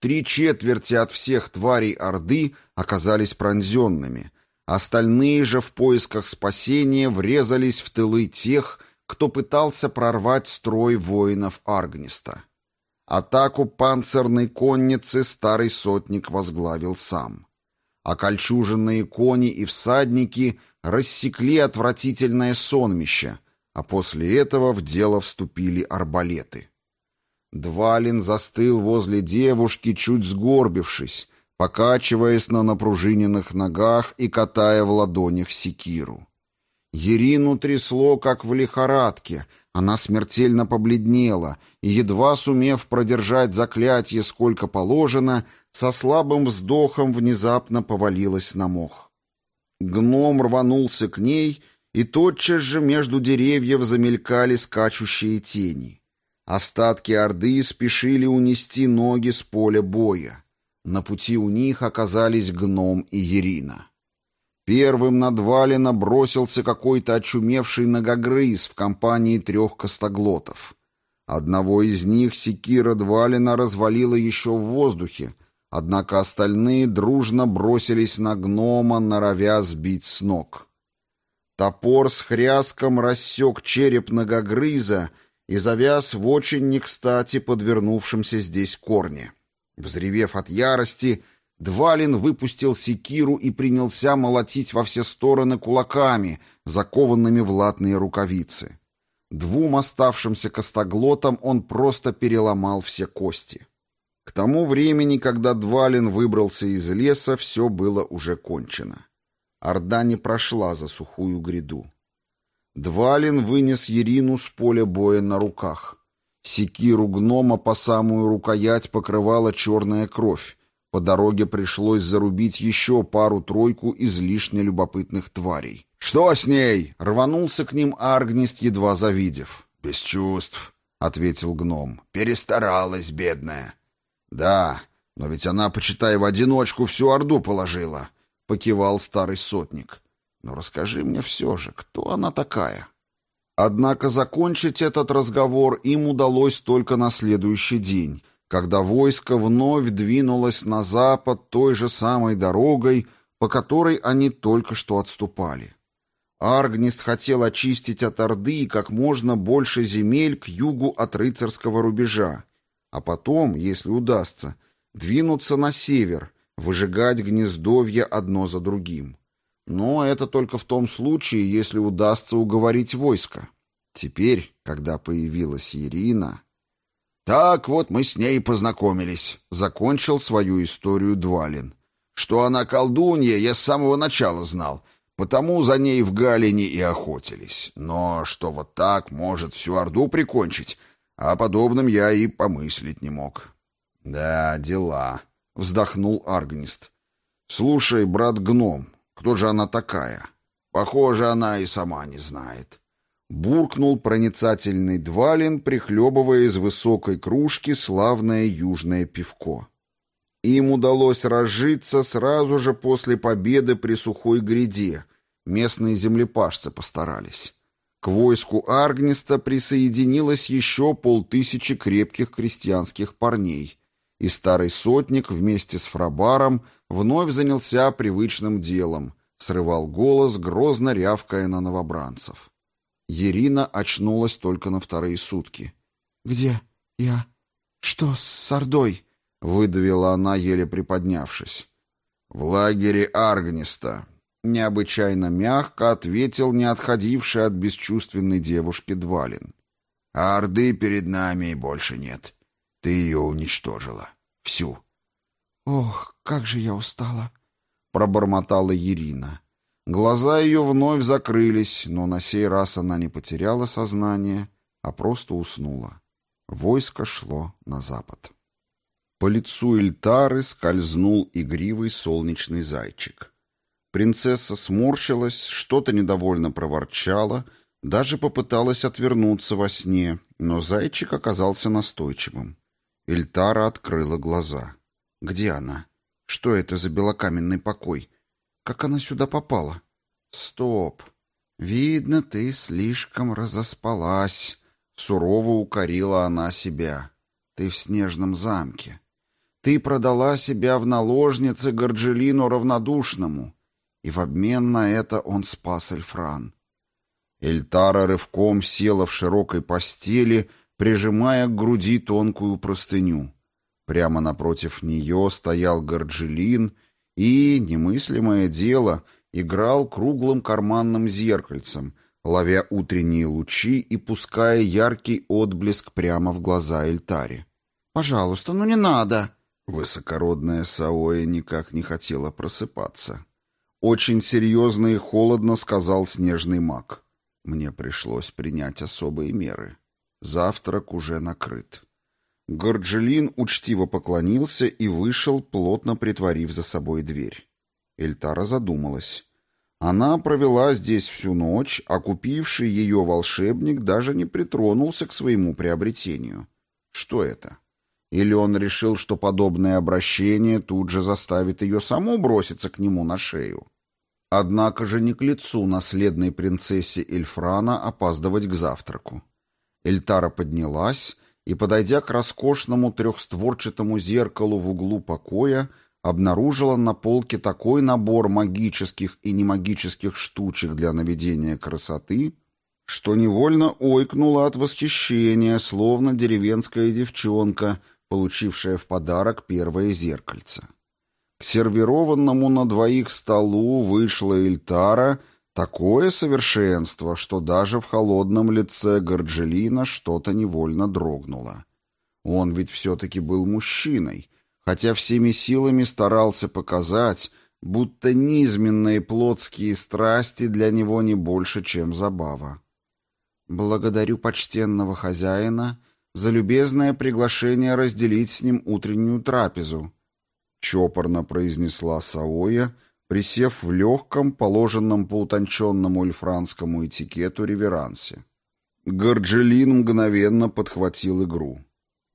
Три четверти от всех тварей Орды оказались пронзенными. Остальные же в поисках спасения врезались в тылы тех, кто пытался прорвать строй воинов Аргниста. Атаку панцирной конницы старый сотник возглавил сам. Окольчуженные кони и всадники рассекли отвратительное сонмище, а после этого в дело вступили арбалеты. Двалин застыл возле девушки, чуть сгорбившись, покачиваясь на напружиненных ногах и катая в ладонях секиру. Ерину трясло, как в лихорадке, она смертельно побледнела и, едва сумев продержать заклятие сколько положено, со слабым вздохом внезапно повалилась на мох. Гном рванулся к ней, и тотчас же между деревьев замелькали скачущие тени. Остатки Орды спешили унести ноги с поля боя. На пути у них оказались гном и Ерина. Первым на Двалина бросился какой-то очумевший ногогрыз в компании трех костоглотов. Одного из них секира Двалина развалила еще в воздухе, однако остальные дружно бросились на гнома, норовя сбить с ног. Топор с хряском рассек череп ногогрыза и завяз в очень не кстати подвернувшемся здесь корне. Взревев от ярости, Двалин выпустил секиру и принялся молотить во все стороны кулаками, закованными в латные рукавицы. Двум оставшимся костоглотам он просто переломал все кости. К тому времени, когда Двалин выбрался из леса, все было уже кончено. Орда не прошла за сухую гряду. Двалин вынес Ерину с поля боя на руках. Секиру гнома по самую рукоять покрывала черная кровь. По дороге пришлось зарубить еще пару-тройку излишне любопытных тварей. «Что с ней?» — рванулся к ним Аргнист, едва завидев. «Без чувств», — ответил гном. «Перестаралась, бедная». «Да, но ведь она, почитай, в одиночку всю Орду положила», — покивал старый сотник. «Но расскажи мне все же, кто она такая?» Однако закончить этот разговор им удалось только на следующий день, когда войско вновь двинулось на запад той же самой дорогой, по которой они только что отступали. Аргнист хотел очистить от Орды как можно больше земель к югу от рыцарского рубежа, а потом, если удастся, двинуться на север, выжигать гнездовья одно за другим. Но это только в том случае, если удастся уговорить войско. Теперь, когда появилась Ирина... «Так вот мы с ней познакомились», — закончил свою историю Двалин. «Что она колдунья, я с самого начала знал, потому за ней в Галине и охотились. Но что вот так может всю Орду прикончить, о подобном я и помыслить не мог». «Да, дела», — вздохнул Аргнист. «Слушай, брат-гном, кто же она такая? Похоже, она и сама не знает». Буркнул проницательный Двалин, прихлебывая из высокой кружки славное южное пивко. Им удалось разжиться сразу же после победы при сухой гряде. Местные землепашцы постарались. К войску Аргниста присоединилось еще полтысячи крепких крестьянских парней, и старый сотник вместе с Фрабаром вновь занялся привычным делом, срывал голос, грозно рявкая на новобранцев. Ирина очнулась только на вторые сутки. «Где я? Что с Ордой?» — выдавила она, еле приподнявшись. «В лагере Аргниста», — необычайно мягко ответил не отходивший от бесчувственной девушки Двалин. «А Орды перед нами больше нет. Ты ее уничтожила. Всю». «Ох, как же я устала!» — пробормотала Ирина. Глаза ее вновь закрылись, но на сей раз она не потеряла сознание, а просто уснула. Войско шло на запад. По лицу Эльтары скользнул игривый солнечный зайчик. Принцесса сморщилась, что-то недовольно проворчала, даже попыталась отвернуться во сне, но зайчик оказался настойчивым. Эльтара открыла глаза. Где она? Что это за белокаменный покой? Как она сюда попала? Стоп. Видно, ты слишком разоспалась. Сурово укорила она себя. Ты в снежном замке. Ты продала себя в наложнице Горджелину равнодушному, и в обмен на это он спас Эльфран. Эльтара рывком села в широкой постели, прижимая к груди тонкую простыню. Прямо напротив нее стоял Горджелин и, немыслимое дело, играл круглым карманным зеркальцем, ловя утренние лучи и пуская яркий отблеск прямо в глаза Эльтаре. «Пожалуйста, ну не надо!» Высокородная Саоя никак не хотела просыпаться. Очень серьезно и холодно сказал снежный маг. Мне пришлось принять особые меры. Завтрак уже накрыт. Горджелин учтиво поклонился и вышел, плотно притворив за собой дверь. Эльтара задумалась. Она провела здесь всю ночь, а купивший ее волшебник даже не притронулся к своему приобретению. Что это? Или он решил, что подобное обращение тут же заставит ее саму броситься к нему на шею? Однако же не к лицу наследной принцессе Эльфрана опаздывать к завтраку. Эльтара поднялась и, подойдя к роскошному трехстворчатому зеркалу в углу покоя, обнаружила на полке такой набор магических и немагических штучек для наведения красоты, что невольно ойкнула от восхищения, словно деревенская девчонка, получившая в подарок первое зеркальце. К сервированному на двоих столу вышла Эльтара такое совершенство, что даже в холодном лице Горджелина что-то невольно дрогнуло. Он ведь все-таки был мужчиной, хотя всеми силами старался показать, будто низменные плотские страсти для него не больше, чем забава. «Благодарю почтенного хозяина за любезное приглашение разделить с ним утреннюю трапезу», — чопорно произнесла Саоя, присев в легком, положенном по утонченному эльфранскому этикету реверансе. Горджелин мгновенно подхватил игру.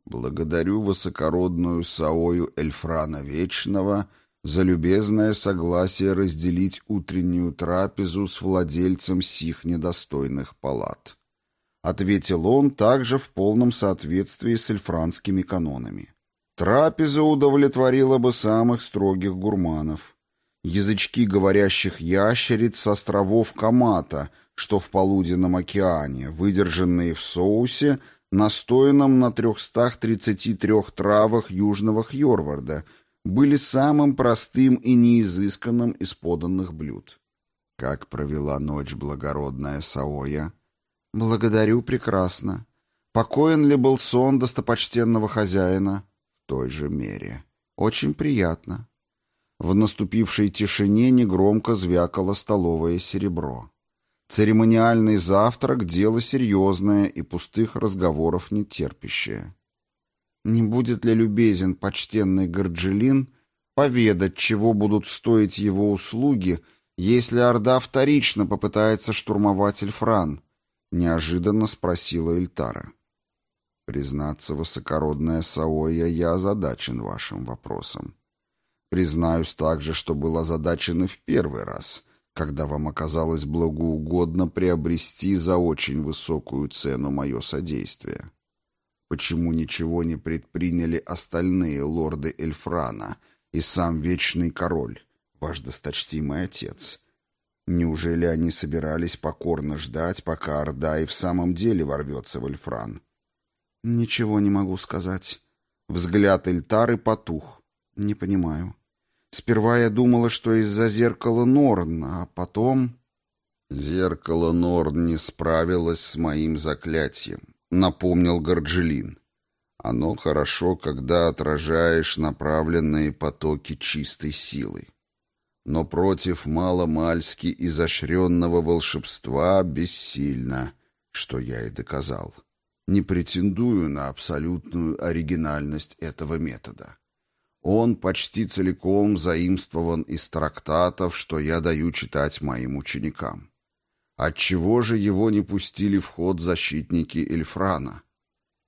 «Благодарю высокородную Саою Эльфрана Вечного за любезное согласие разделить утреннюю трапезу с владельцем сих недостойных палат» ответил он также в полном соответствии с эльфранскими канонами. Трапеза удовлетворила бы самых строгих гурманов. Язычки говорящих ящериц с островов Камата, что в полуденном океане, выдержанные в соусе, настоянном на 333 травах южного Хьорварда, были самым простым и неизысканным из поданных блюд. Как провела ночь благородная Саоя? «Благодарю прекрасно. Покоен ли был сон достопочтенного хозяина?» «В той же мере. Очень приятно». В наступившей тишине негромко звякало столовое серебро. Церемониальный завтрак — дело серьезное и пустых разговоров не терпящее. Не будет ли любезен почтенный Горджелин поведать, чего будут стоить его услуги, если Орда вторично попытается штурмовать Эльфран? неожиданно спросила Эльтара. Признаться, высокородная Саоя, я озадачен вашим вопросом. Признаюсь также, что был озадачен и в первый раз, когда вам оказалось благоугодно приобрести за очень высокую цену мое содействие. Почему ничего не предприняли остальные лорды Эльфрана и сам Вечный Король, ваш досточтимый отец, Неужели они собирались покорно ждать, пока Орда и в самом деле ворвется в Эльфран? Ничего не могу сказать. Взгляд Эльтары потух. Не понимаю. Сперва я думала, что из-за зеркала Норн, а потом... Зеркало Норн не справилось с моим заклятием, напомнил Горджелин. Оно хорошо, когда отражаешь направленные потоки чистой силы но против маломальски изощренного волшебства бессильно, что я и доказал. Не претендую на абсолютную оригинальность этого метода. Он почти целиком заимствован из трактатов, что я даю читать моим ученикам. Отчего же его не пустили в ход защитники Эльфрана?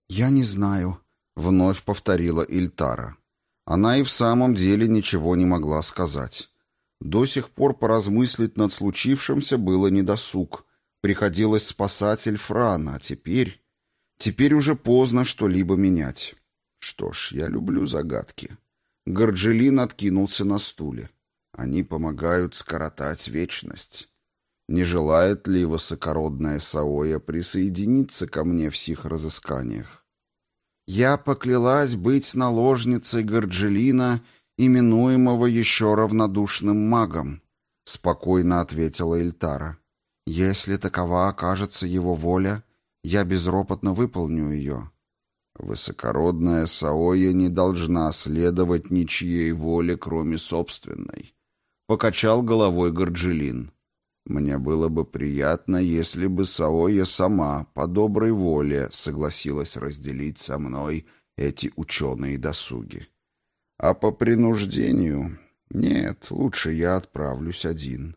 «Я не знаю», — вновь повторила Ильтара. Она и в самом деле ничего не могла сказать. До сих пор поразмыслить над случившимся было недосуг. Приходилось спасать Эльфрана, а теперь... Теперь уже поздно что-либо менять. Что ж, я люблю загадки. Горджелин откинулся на стуле. Они помогают скоротать вечность. Не желает ли высокородная Саоя присоединиться ко мне в сих разысканиях? Я поклялась быть наложницей Горджелина, именуемого еще равнодушным магом, — спокойно ответила Эльтара. Если такова окажется его воля, я безропотно выполню ее. Высокородная Саоя не должна следовать ничьей воле, кроме собственной. Покачал головой Горджелин. Мне было бы приятно, если бы Саоя сама, по доброй воле, согласилась разделить со мной эти ученые досуги. А по принуждению... Нет, лучше я отправлюсь один.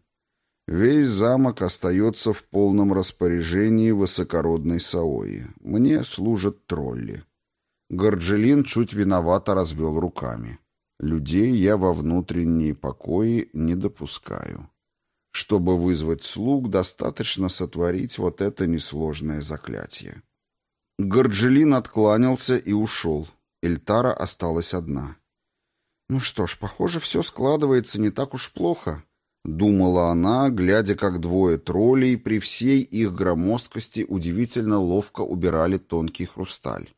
Весь замок остается в полном распоряжении высокородной Саои. Мне служат тролли. Горджелин чуть виновато развел руками. Людей я во внутренние покои не допускаю. Чтобы вызвать слуг, достаточно сотворить вот это несложное заклятие. Горджелин откланялся и ушел. Эльтара осталась одна. «Ну что ж, похоже, все складывается не так уж плохо», — думала она, глядя, как двое троллей при всей их громоздкости удивительно ловко убирали тонкий хрусталь.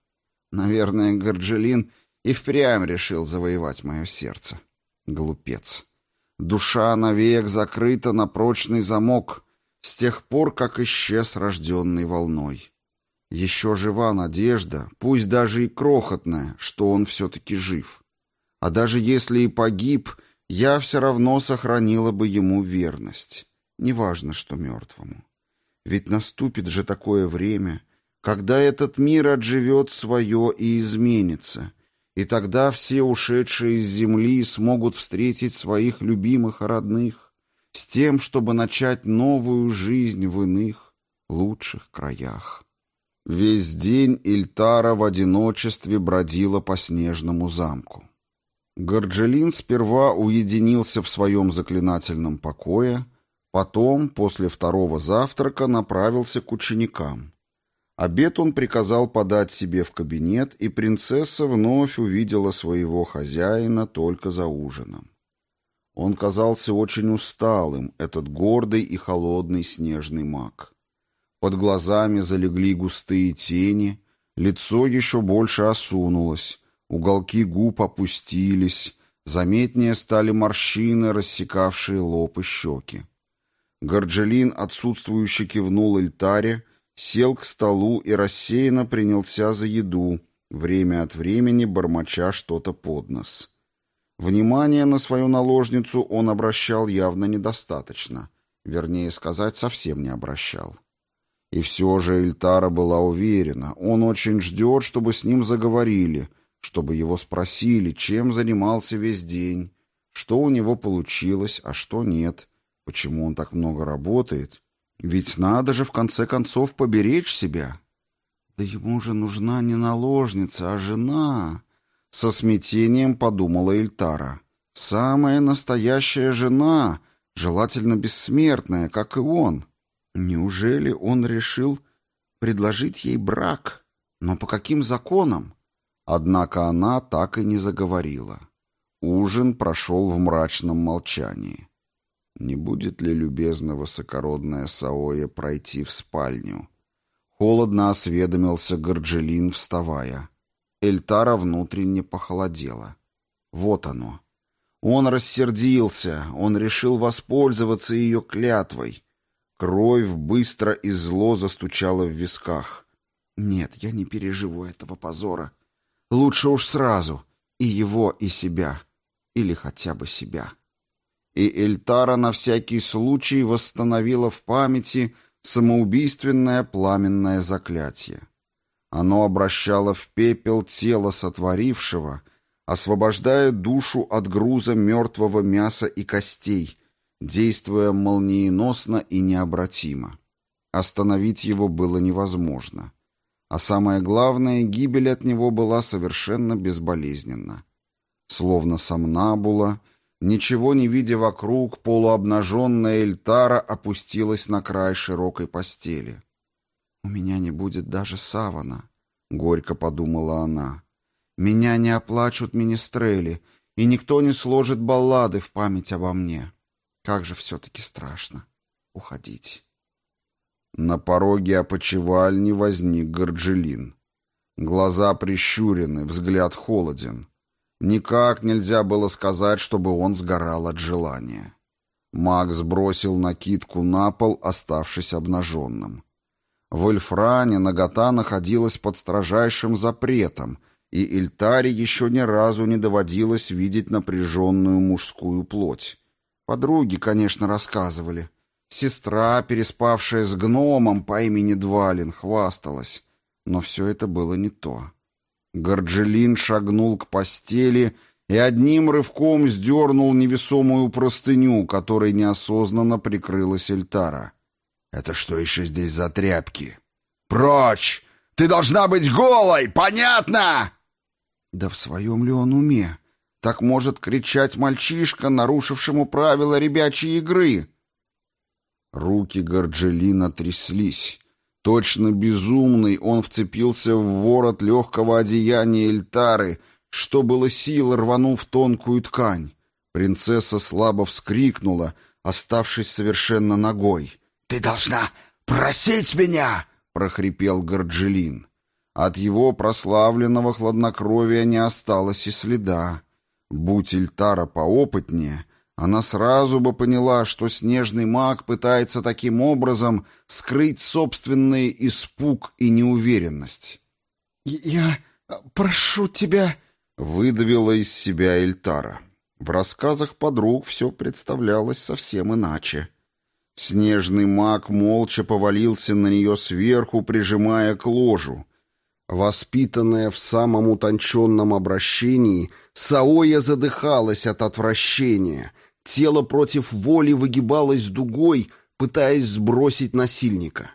Наверное, Горджелин и впрямь решил завоевать мое сердце. Глупец. Душа навек закрыта на прочный замок с тех пор, как исчез рожденный волной. Еще жива надежда, пусть даже и крохотная, что он все-таки жив. А даже если и погиб — я все равно сохранила бы ему верность. Неважно, что мертвому. Ведь наступит же такое время, когда этот мир отживет свое и изменится, и тогда все ушедшие из земли смогут встретить своих любимых родных с тем, чтобы начать новую жизнь в иных, лучших краях. Весь день Ильтара в одиночестве бродила по снежному замку. Горджелин сперва уединился в своем заклинательном покое, потом, после второго завтрака, направился к ученикам. Обед он приказал подать себе в кабинет, и принцесса вновь увидела своего хозяина только за ужином. Он казался очень усталым, этот гордый и холодный снежный маг. Под глазами залегли густые тени, лицо еще больше осунулось, Уголки губ опустились, заметнее стали морщины, рассекавшие лоб и щеки. Горджелин отсутствующе кивнул Эльтаре, сел к столу и рассеянно принялся за еду, время от времени бормоча что-то под нос. Внимание на свою наложницу он обращал явно недостаточно, вернее сказать, совсем не обращал. И все же Эльтара была уверена, он очень ждет, чтобы с ним заговорили — чтобы его спросили, чем занимался весь день, что у него получилось, а что нет, почему он так много работает. Ведь надо же в конце концов поберечь себя. Да ему же нужна не наложница, а жена, со смятением подумала Эльтара. Самая настоящая жена, желательно бессмертная, как и он. Неужели он решил предложить ей брак? Но по каким законам? Однако она так и не заговорила. Ужин прошел в мрачном молчании. Не будет ли любезно высокородная Саоя пройти в спальню? Холодно осведомился Горджелин, вставая. Эльтара внутренне похолодела. Вот оно. Он рассердился, он решил воспользоваться ее клятвой. Кровь быстро и зло застучала в висках. «Нет, я не переживу этого позора. Лучше уж сразу. И его, и себя. Или хотя бы себя. И Эльтара на всякий случай восстановила в памяти самоубийственное пламенное заклятие. Оно обращало в пепел тело сотворившего, освобождая душу от груза мертвого мяса и костей, действуя молниеносно и необратимо. Остановить его было невозможно. А самое главное, гибель от него была совершенно безболезненна. Словно сомнабула, ничего не видя вокруг, полуобнаженная Эльтара опустилась на край широкой постели. «У меня не будет даже савана», — горько подумала она. «Меня не оплачут министрели, и никто не сложит баллады в память обо мне. Как же все-таки страшно». уходить. На пороге опочивальни возник Горджелин. Глаза прищурены, взгляд холоден. Никак нельзя было сказать, чтобы он сгорал от желания. Макс бросил накидку на пол, оставшись обнаженным. В Эльфране нагота находилась под строжайшим запретом, и Ильтаре еще ни разу не доводилось видеть напряженную мужскую плоть. Подруги, конечно, рассказывали. Сестра, переспавшая с гномом по имени Двалин, хвасталась. Но все это было не то. Горджелин шагнул к постели и одним рывком сдернул невесомую простыню, которой неосознанно прикрылась Эльтара. «Это что еще здесь за тряпки?» «Прочь! Ты должна быть голой, понятно?» Да в своем ли он уме? Так может кричать мальчишка, нарушившему правила ребячьей игры. Руки Горджелина тряслись. Точно безумный он вцепился в ворот легкого одеяния Эльтары, что было сил, рванув тонкую ткань. Принцесса слабо вскрикнула, оставшись совершенно ногой. «Ты должна просить меня!» — прохрипел Горджелин. От его прославленного хладнокровия не осталось и следа. Будь Ильтара поопытнее, она сразу бы поняла, что снежный маг пытается таким образом скрыть собственный испуг и неуверенность. «Я прошу тебя...» — выдавила из себя Эльтара. В рассказах подруг все представлялось совсем иначе. Снежный маг молча повалился на нее сверху, прижимая к ложу, Воспитанная в самом утонченном обращении, Саоя задыхалась от отвращения. Тело против воли выгибалось дугой, пытаясь сбросить насильника.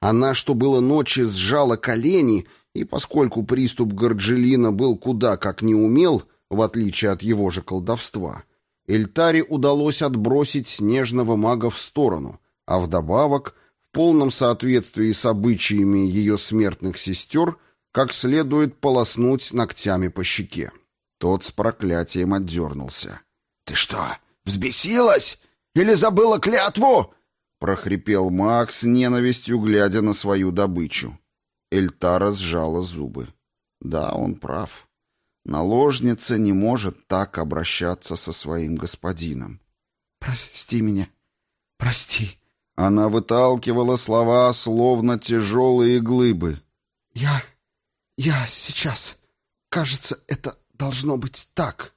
Она, что было ночи, сжала колени, и поскольку приступ Горджелина был куда как неумел, в отличие от его же колдовства, Эльтаре удалось отбросить снежного мага в сторону, а вдобавок, в полном соответствии с обычаями ее смертных сестер, как следует полоснуть ногтями по щеке. Тот с проклятием отдернулся. «Ты что, взбесилась? Или забыла клятву?» прохрипел Макс, ненавистью глядя на свою добычу. Эльтара сжала зубы. Да, он прав. Наложница не может так обращаться со своим господином. «Прости меня, прости». Она выталкивала слова, словно тяжелые глыбы. «Я «Я сейчас. Кажется, это должно быть так».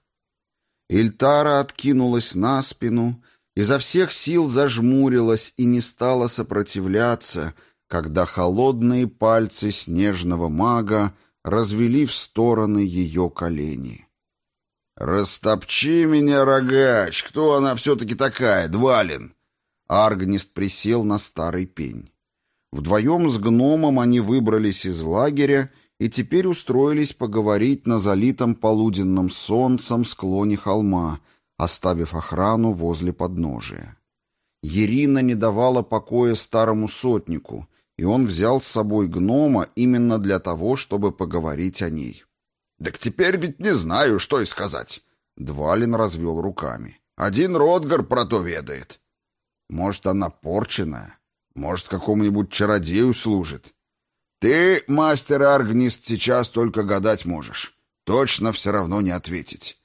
Ильтара откинулась на спину, изо всех сил зажмурилась и не стала сопротивляться, когда холодные пальцы снежного мага развели в стороны ее колени. «Растопчи меня, рогач! Кто она все-таки такая, Двалин?» Аргнист присел на старый пень. Вдвоем с гномом они выбрались из лагеря теперь устроились поговорить на залитом полуденным солнцем склоне холма, оставив охрану возле подножия. Ирина не давала покоя старому сотнику, и он взял с собой гнома именно для того, чтобы поговорить о ней. «Так теперь ведь не знаю, что и сказать». Двалин развел руками. «Один Ротгар про то ведает». «Может, она порченная? Может, какому-нибудь чародею служит? Ты, мастер Аргнист, сейчас только гадать можешь. Точно все равно не ответить.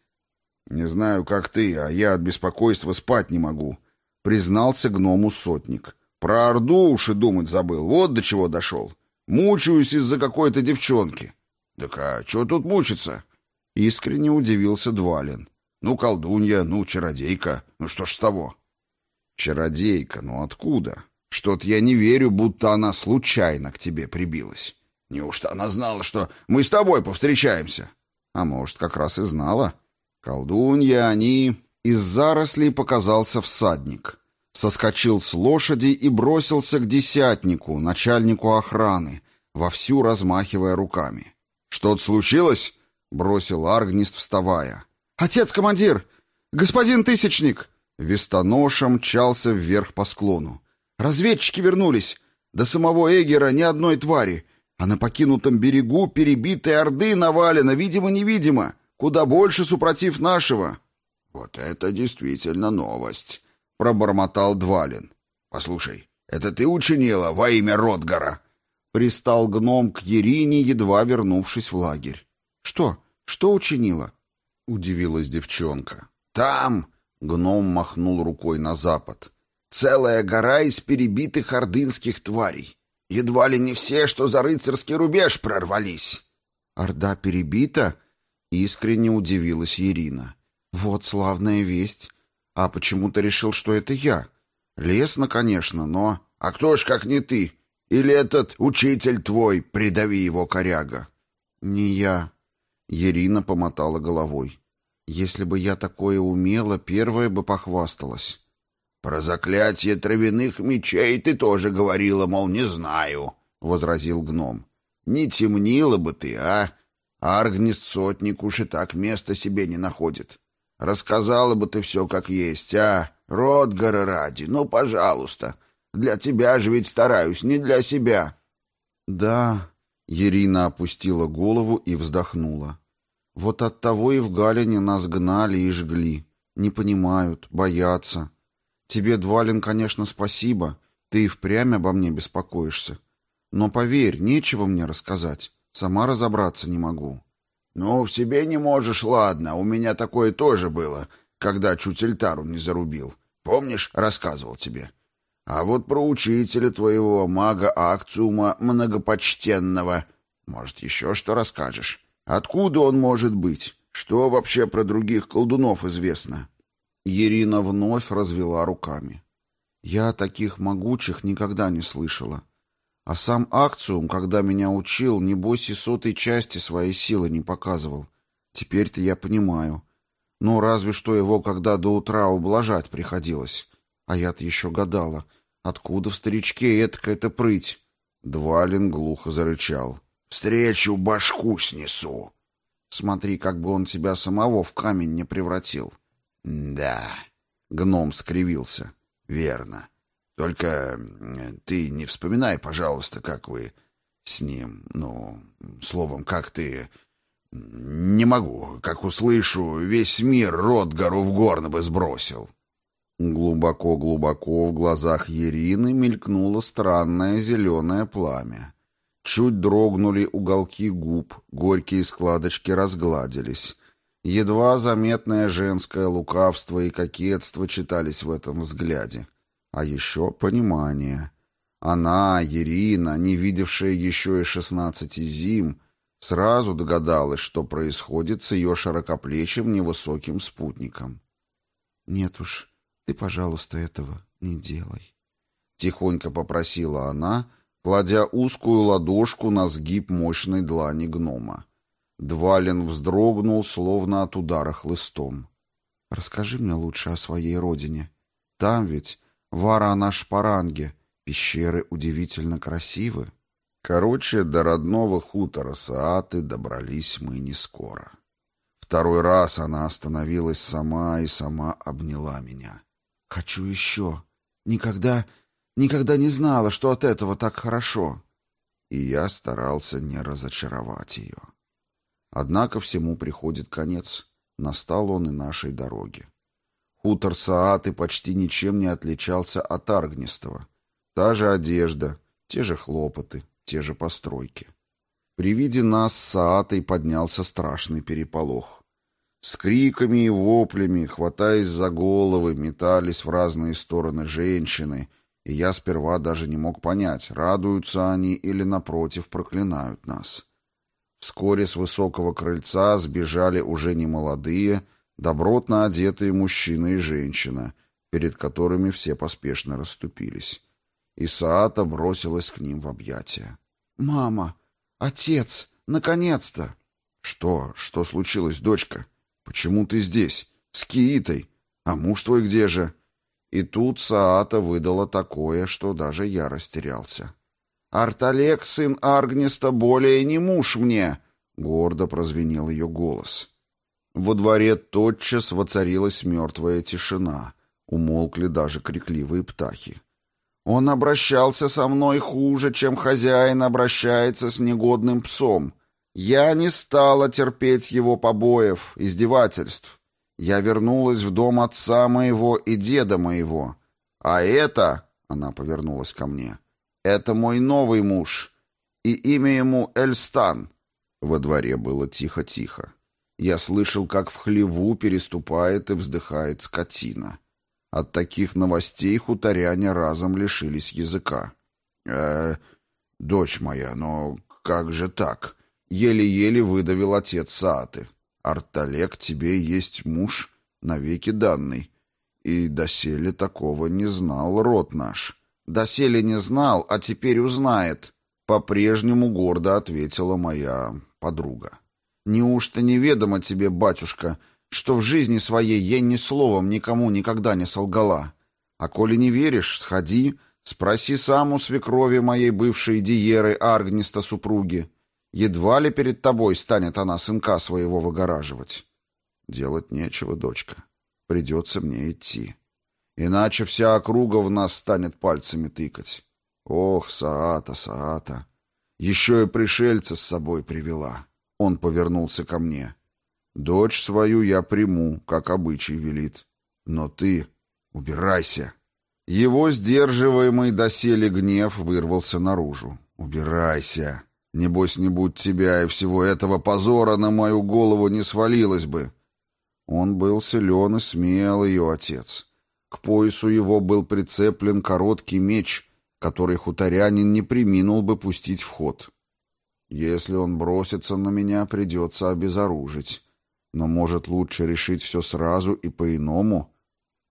Не знаю, как ты, а я от беспокойства спать не могу, признался гному сотник. Про Орду уж и думать забыл. Вот до чего дошел. Мучаюсь из-за какой-то девчонки. Так а что тут мучиться? Искренне удивился Двалин. Ну, колдунья, ну, чародейка. Ну, что ж с того? Чародейка, ну откуда? Что-то я не верю, будто она случайно к тебе прибилась. Неужто она знала, что мы с тобой повстречаемся? А может, как раз и знала. Колдунья, они... Из зарослей показался всадник. Соскочил с лошади и бросился к десятнику, начальнику охраны, вовсю размахивая руками. «Что-то случилось?» — бросил Аргнист, вставая. «Отец-командир! Господин Тысячник!» Вестоноша мчался вверх по склону. Разведчики вернулись. До самого Эгера ни одной твари. А на покинутом берегу перебитые орды навалено, видимо-невидимо. Куда больше, супротив нашего. — Вот это действительно новость, — пробормотал Двалин. Послушай, это ты учинила во имя Ротгара?» Пристал гном к Ерине, едва вернувшись в лагерь. «Что? Что учинила?» — удивилась девчонка. «Там!» — гном махнул рукой на запад. «Целая гора из перебитых ордынских тварей. Едва ли не все, что за рыцарский рубеж прорвались». «Орда перебита?» — искренне удивилась Ирина. «Вот славная весть. А почему ты решил, что это я? Лесно, конечно, но...» «А кто ж, как не ты? Или этот учитель твой, придави его коряга?» «Не я». Ирина помотала головой. «Если бы я такое умела, первая бы похвасталась». «Про заклятие травяных мечей ты тоже говорила, мол, не знаю», — возразил гном. «Не темнила бы ты, а? Аргнист сотник уж и так места себе не находит. Рассказала бы ты все как есть, а? Ротгара ради, ну, пожалуйста. Для тебя же ведь стараюсь, не для себя». «Да», — Ирина опустила голову и вздохнула. «Вот оттого и в Галине нас гнали и жгли. Не понимают, боятся. Тебе, Двалин, конечно, спасибо. Ты и впрямь обо мне беспокоишься. Но поверь, нечего мне рассказать. Сама разобраться не могу». «Ну, в себе не можешь, ладно. У меня такое тоже было, когда чуть Эльтару не зарубил. Помнишь, рассказывал тебе?» А вот про учителя твоего, мага Акциума, многопочтенного, может, еще что расскажешь? Откуда он может быть? Что вообще про других колдунов известно?» Ирина вновь развела руками. «Я таких могучих никогда не слышала. А сам Акциум, когда меня учил, небось и сотой части своей силы не показывал. Теперь-то я понимаю. Ну, разве что его когда до утра ублажать приходилось. А я-то еще гадала — Откуда в старичке этакая-то прыть? Двалин глухо зарычал. «Встречу башку снесу!» Смотри, как бы он тебя самого в камень не превратил. «Да», — гном скривился. «Верно. Только ты не вспоминай, пожалуйста, как вы с ним, ну, словом, как ты... Не могу, как услышу, весь мир рот гору в горно бы сбросил». Глубоко-глубоко в глазах Ерины мелькнуло странное зеленое пламя. Чуть дрогнули уголки губ, горькие складочки разгладились. Едва заметное женское лукавство и кокетство читались в этом взгляде. А еще понимание. Она, Ерина, не видевшая еще и шестнадцати зим, сразу догадалась, что происходит с ее широкоплечим невысоким спутником. «Нет уж, ты, пожалуйста, этого не делай. Тихонько попросила она, кладя узкую ладошку на сгиб мощной длани гнома. Двалин вздрогнул, словно от удара хлыстом. «Расскажи мне лучше о своей родине. Там ведь, Вара на Шпаранге, пещеры удивительно красивы». Короче, до родного хутора Сааты добрались мы не скоро. Второй раз она остановилась сама и сама обняла меня. Хочу еще. Никогда, никогда не знала, что от этого так хорошо. И я старался не разочаровать ее. Однако всему приходит конец. Настал он и нашей дороге. Хутор Сааты почти ничем не отличался от Аргнистого. Та же одежда, те же хлопоты, те же постройки. При виде нас с Саатой поднялся страшный переполох. С криками и воплями, хватаясь за головы, метались в разные стороны женщины, и я сперва даже не мог понять, радуются они или, напротив, проклинают нас. Вскоре с высокого крыльца сбежали уже не молодые, добротно одетые мужчина и женщина, перед которыми все поспешно расступились. И Саата бросилась к ним в объятия. «Мама! Отец! Наконец-то!» «Что? Что случилось, дочка?» «Почему ты здесь? С Киитой? А муж твой где же?» И тут Саата выдала такое, что даже я растерялся. «Арталек, сын Аргниста, более не муж мне!» — гордо прозвенел ее голос. Во дворе тотчас воцарилась мертвая тишина. Умолкли даже крикливые птахи. «Он обращался со мной хуже, чем хозяин обращается с негодным псом. Я не стала терпеть его побоев, издевательств. Я вернулась в дом отца моего и деда моего. А это, Она повернулась ко мне. «Это мой новый муж, и имя ему Эльстан». Во дворе было тихо-тихо. Я слышал, как в хлеву переступает и вздыхает скотина. От таких новостей хуторяне разом лишились языка. «Э, дочь моя, но как же так?» Еле-еле выдавил отец Сааты. «Арталек, тебе есть муж, навеки данный. И доселе такого не знал род наш. Доселе не знал, а теперь узнает», — по-прежнему гордо ответила моя подруга. «Неужто неведомо тебе, батюшка, что в жизни своей я ни словом никому никогда не солгала? А коли не веришь, сходи, спроси сам у свекрови моей бывшей Диеры Аргниста супруги. Едва ли перед тобой станет она сынка своего выгораживать. Делать нечего, дочка. Придется мне идти. Иначе вся округа в нас станет пальцами тыкать. Ох, Саата, Саата. Еще и пришельца с собой привела. Он повернулся ко мне. Дочь свою я приму, как обычай велит. Но ты убирайся. Его сдерживаемый доселе гнев вырвался наружу. Убирайся. Небось, не будь тебя и всего этого позора на мою голову не свалилось бы. Он был силен и смел, ее отец. К поясу его был прицеплен короткий меч, который хуторянин не приминул бы пустить в ход. Если он бросится на меня, придется обезоружить. Но, может, лучше решить все сразу и по-иному?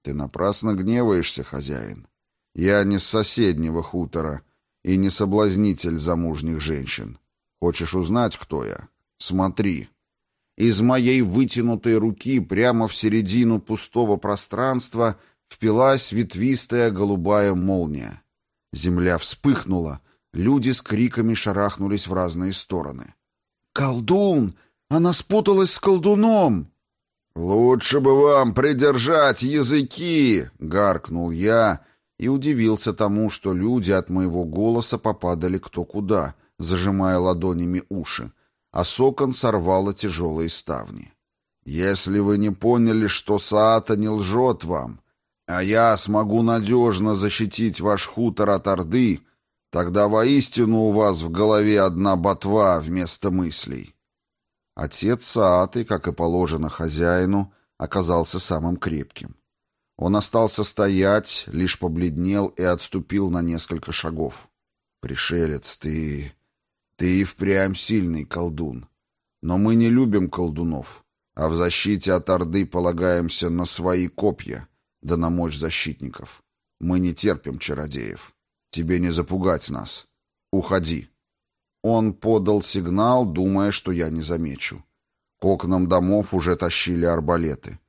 Ты напрасно гневаешься, хозяин. Я не с соседнего хутора, и не соблазнитель замужних женщин. Хочешь узнать, кто я? Смотри. Из моей вытянутой руки прямо в середину пустого пространства впилась ветвистая голубая молния. Земля вспыхнула, люди с криками шарахнулись в разные стороны. «Колдун! Она спуталась с колдуном!» «Лучше бы вам придержать языки!» — гаркнул я и удивился тому, что люди от моего голоса попадали кто куда, зажимая ладонями уши, а сокон сорвало тяжелые ставни. «Если вы не поняли, что Саата не лжет вам, а я смогу надежно защитить ваш хутор от Орды, тогда воистину у вас в голове одна ботва вместо мыслей». Отец Сааты, как и положено хозяину, оказался самым крепким. Он остался стоять, лишь побледнел и отступил на несколько шагов. «Пришелец, ты... ты и впрямь сильный колдун. Но мы не любим колдунов, а в защите от Орды полагаемся на свои копья, да на мощь защитников. Мы не терпим чародеев. Тебе не запугать нас. Уходи». Он подал сигнал, думая, что я не замечу. К окнам домов уже тащили арбалеты.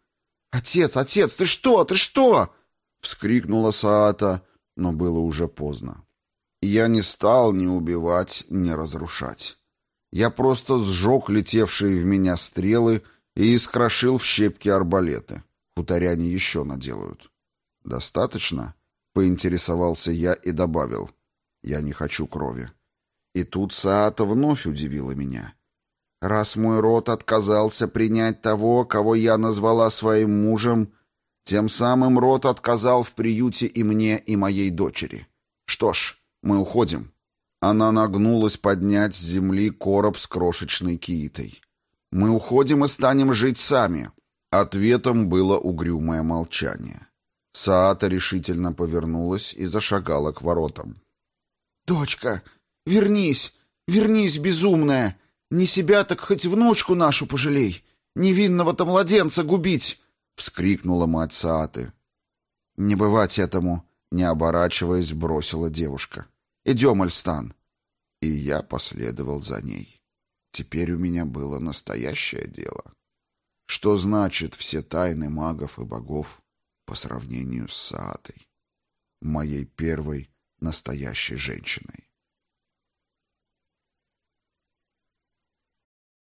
«Отец, отец, ты что, ты что?» — вскрикнула Саата, но было уже поздно. Я не стал ни убивать, ни разрушать. Я просто сжег летевшие в меня стрелы и искрошил в щепки арбалеты. Хуторяне еще наделают. «Достаточно?» — поинтересовался я и добавил. «Я не хочу крови». И тут Саата вновь удивила меня. Раз мой род отказался принять того, кого я назвала своим мужем, тем самым род отказал в приюте и мне, и моей дочери. Что ж, мы уходим. Она нагнулась поднять с земли короб с крошечной киитой. Мы уходим и станем жить сами. Ответом было угрюмое молчание. Саата решительно повернулась и зашагала к воротам. «Дочка, вернись! Вернись, безумная! Не себя, так хоть внучку нашу пожалей. Невинного-то младенца губить!» — вскрикнула мать Сааты. «Не бывать этому!» — не оборачиваясь, бросила девушка. «Идем, Альстан!» И я последовал за ней. Теперь у меня было настоящее дело. Что значит все тайны магов и богов по сравнению с Саатой, моей первой настоящей женщиной?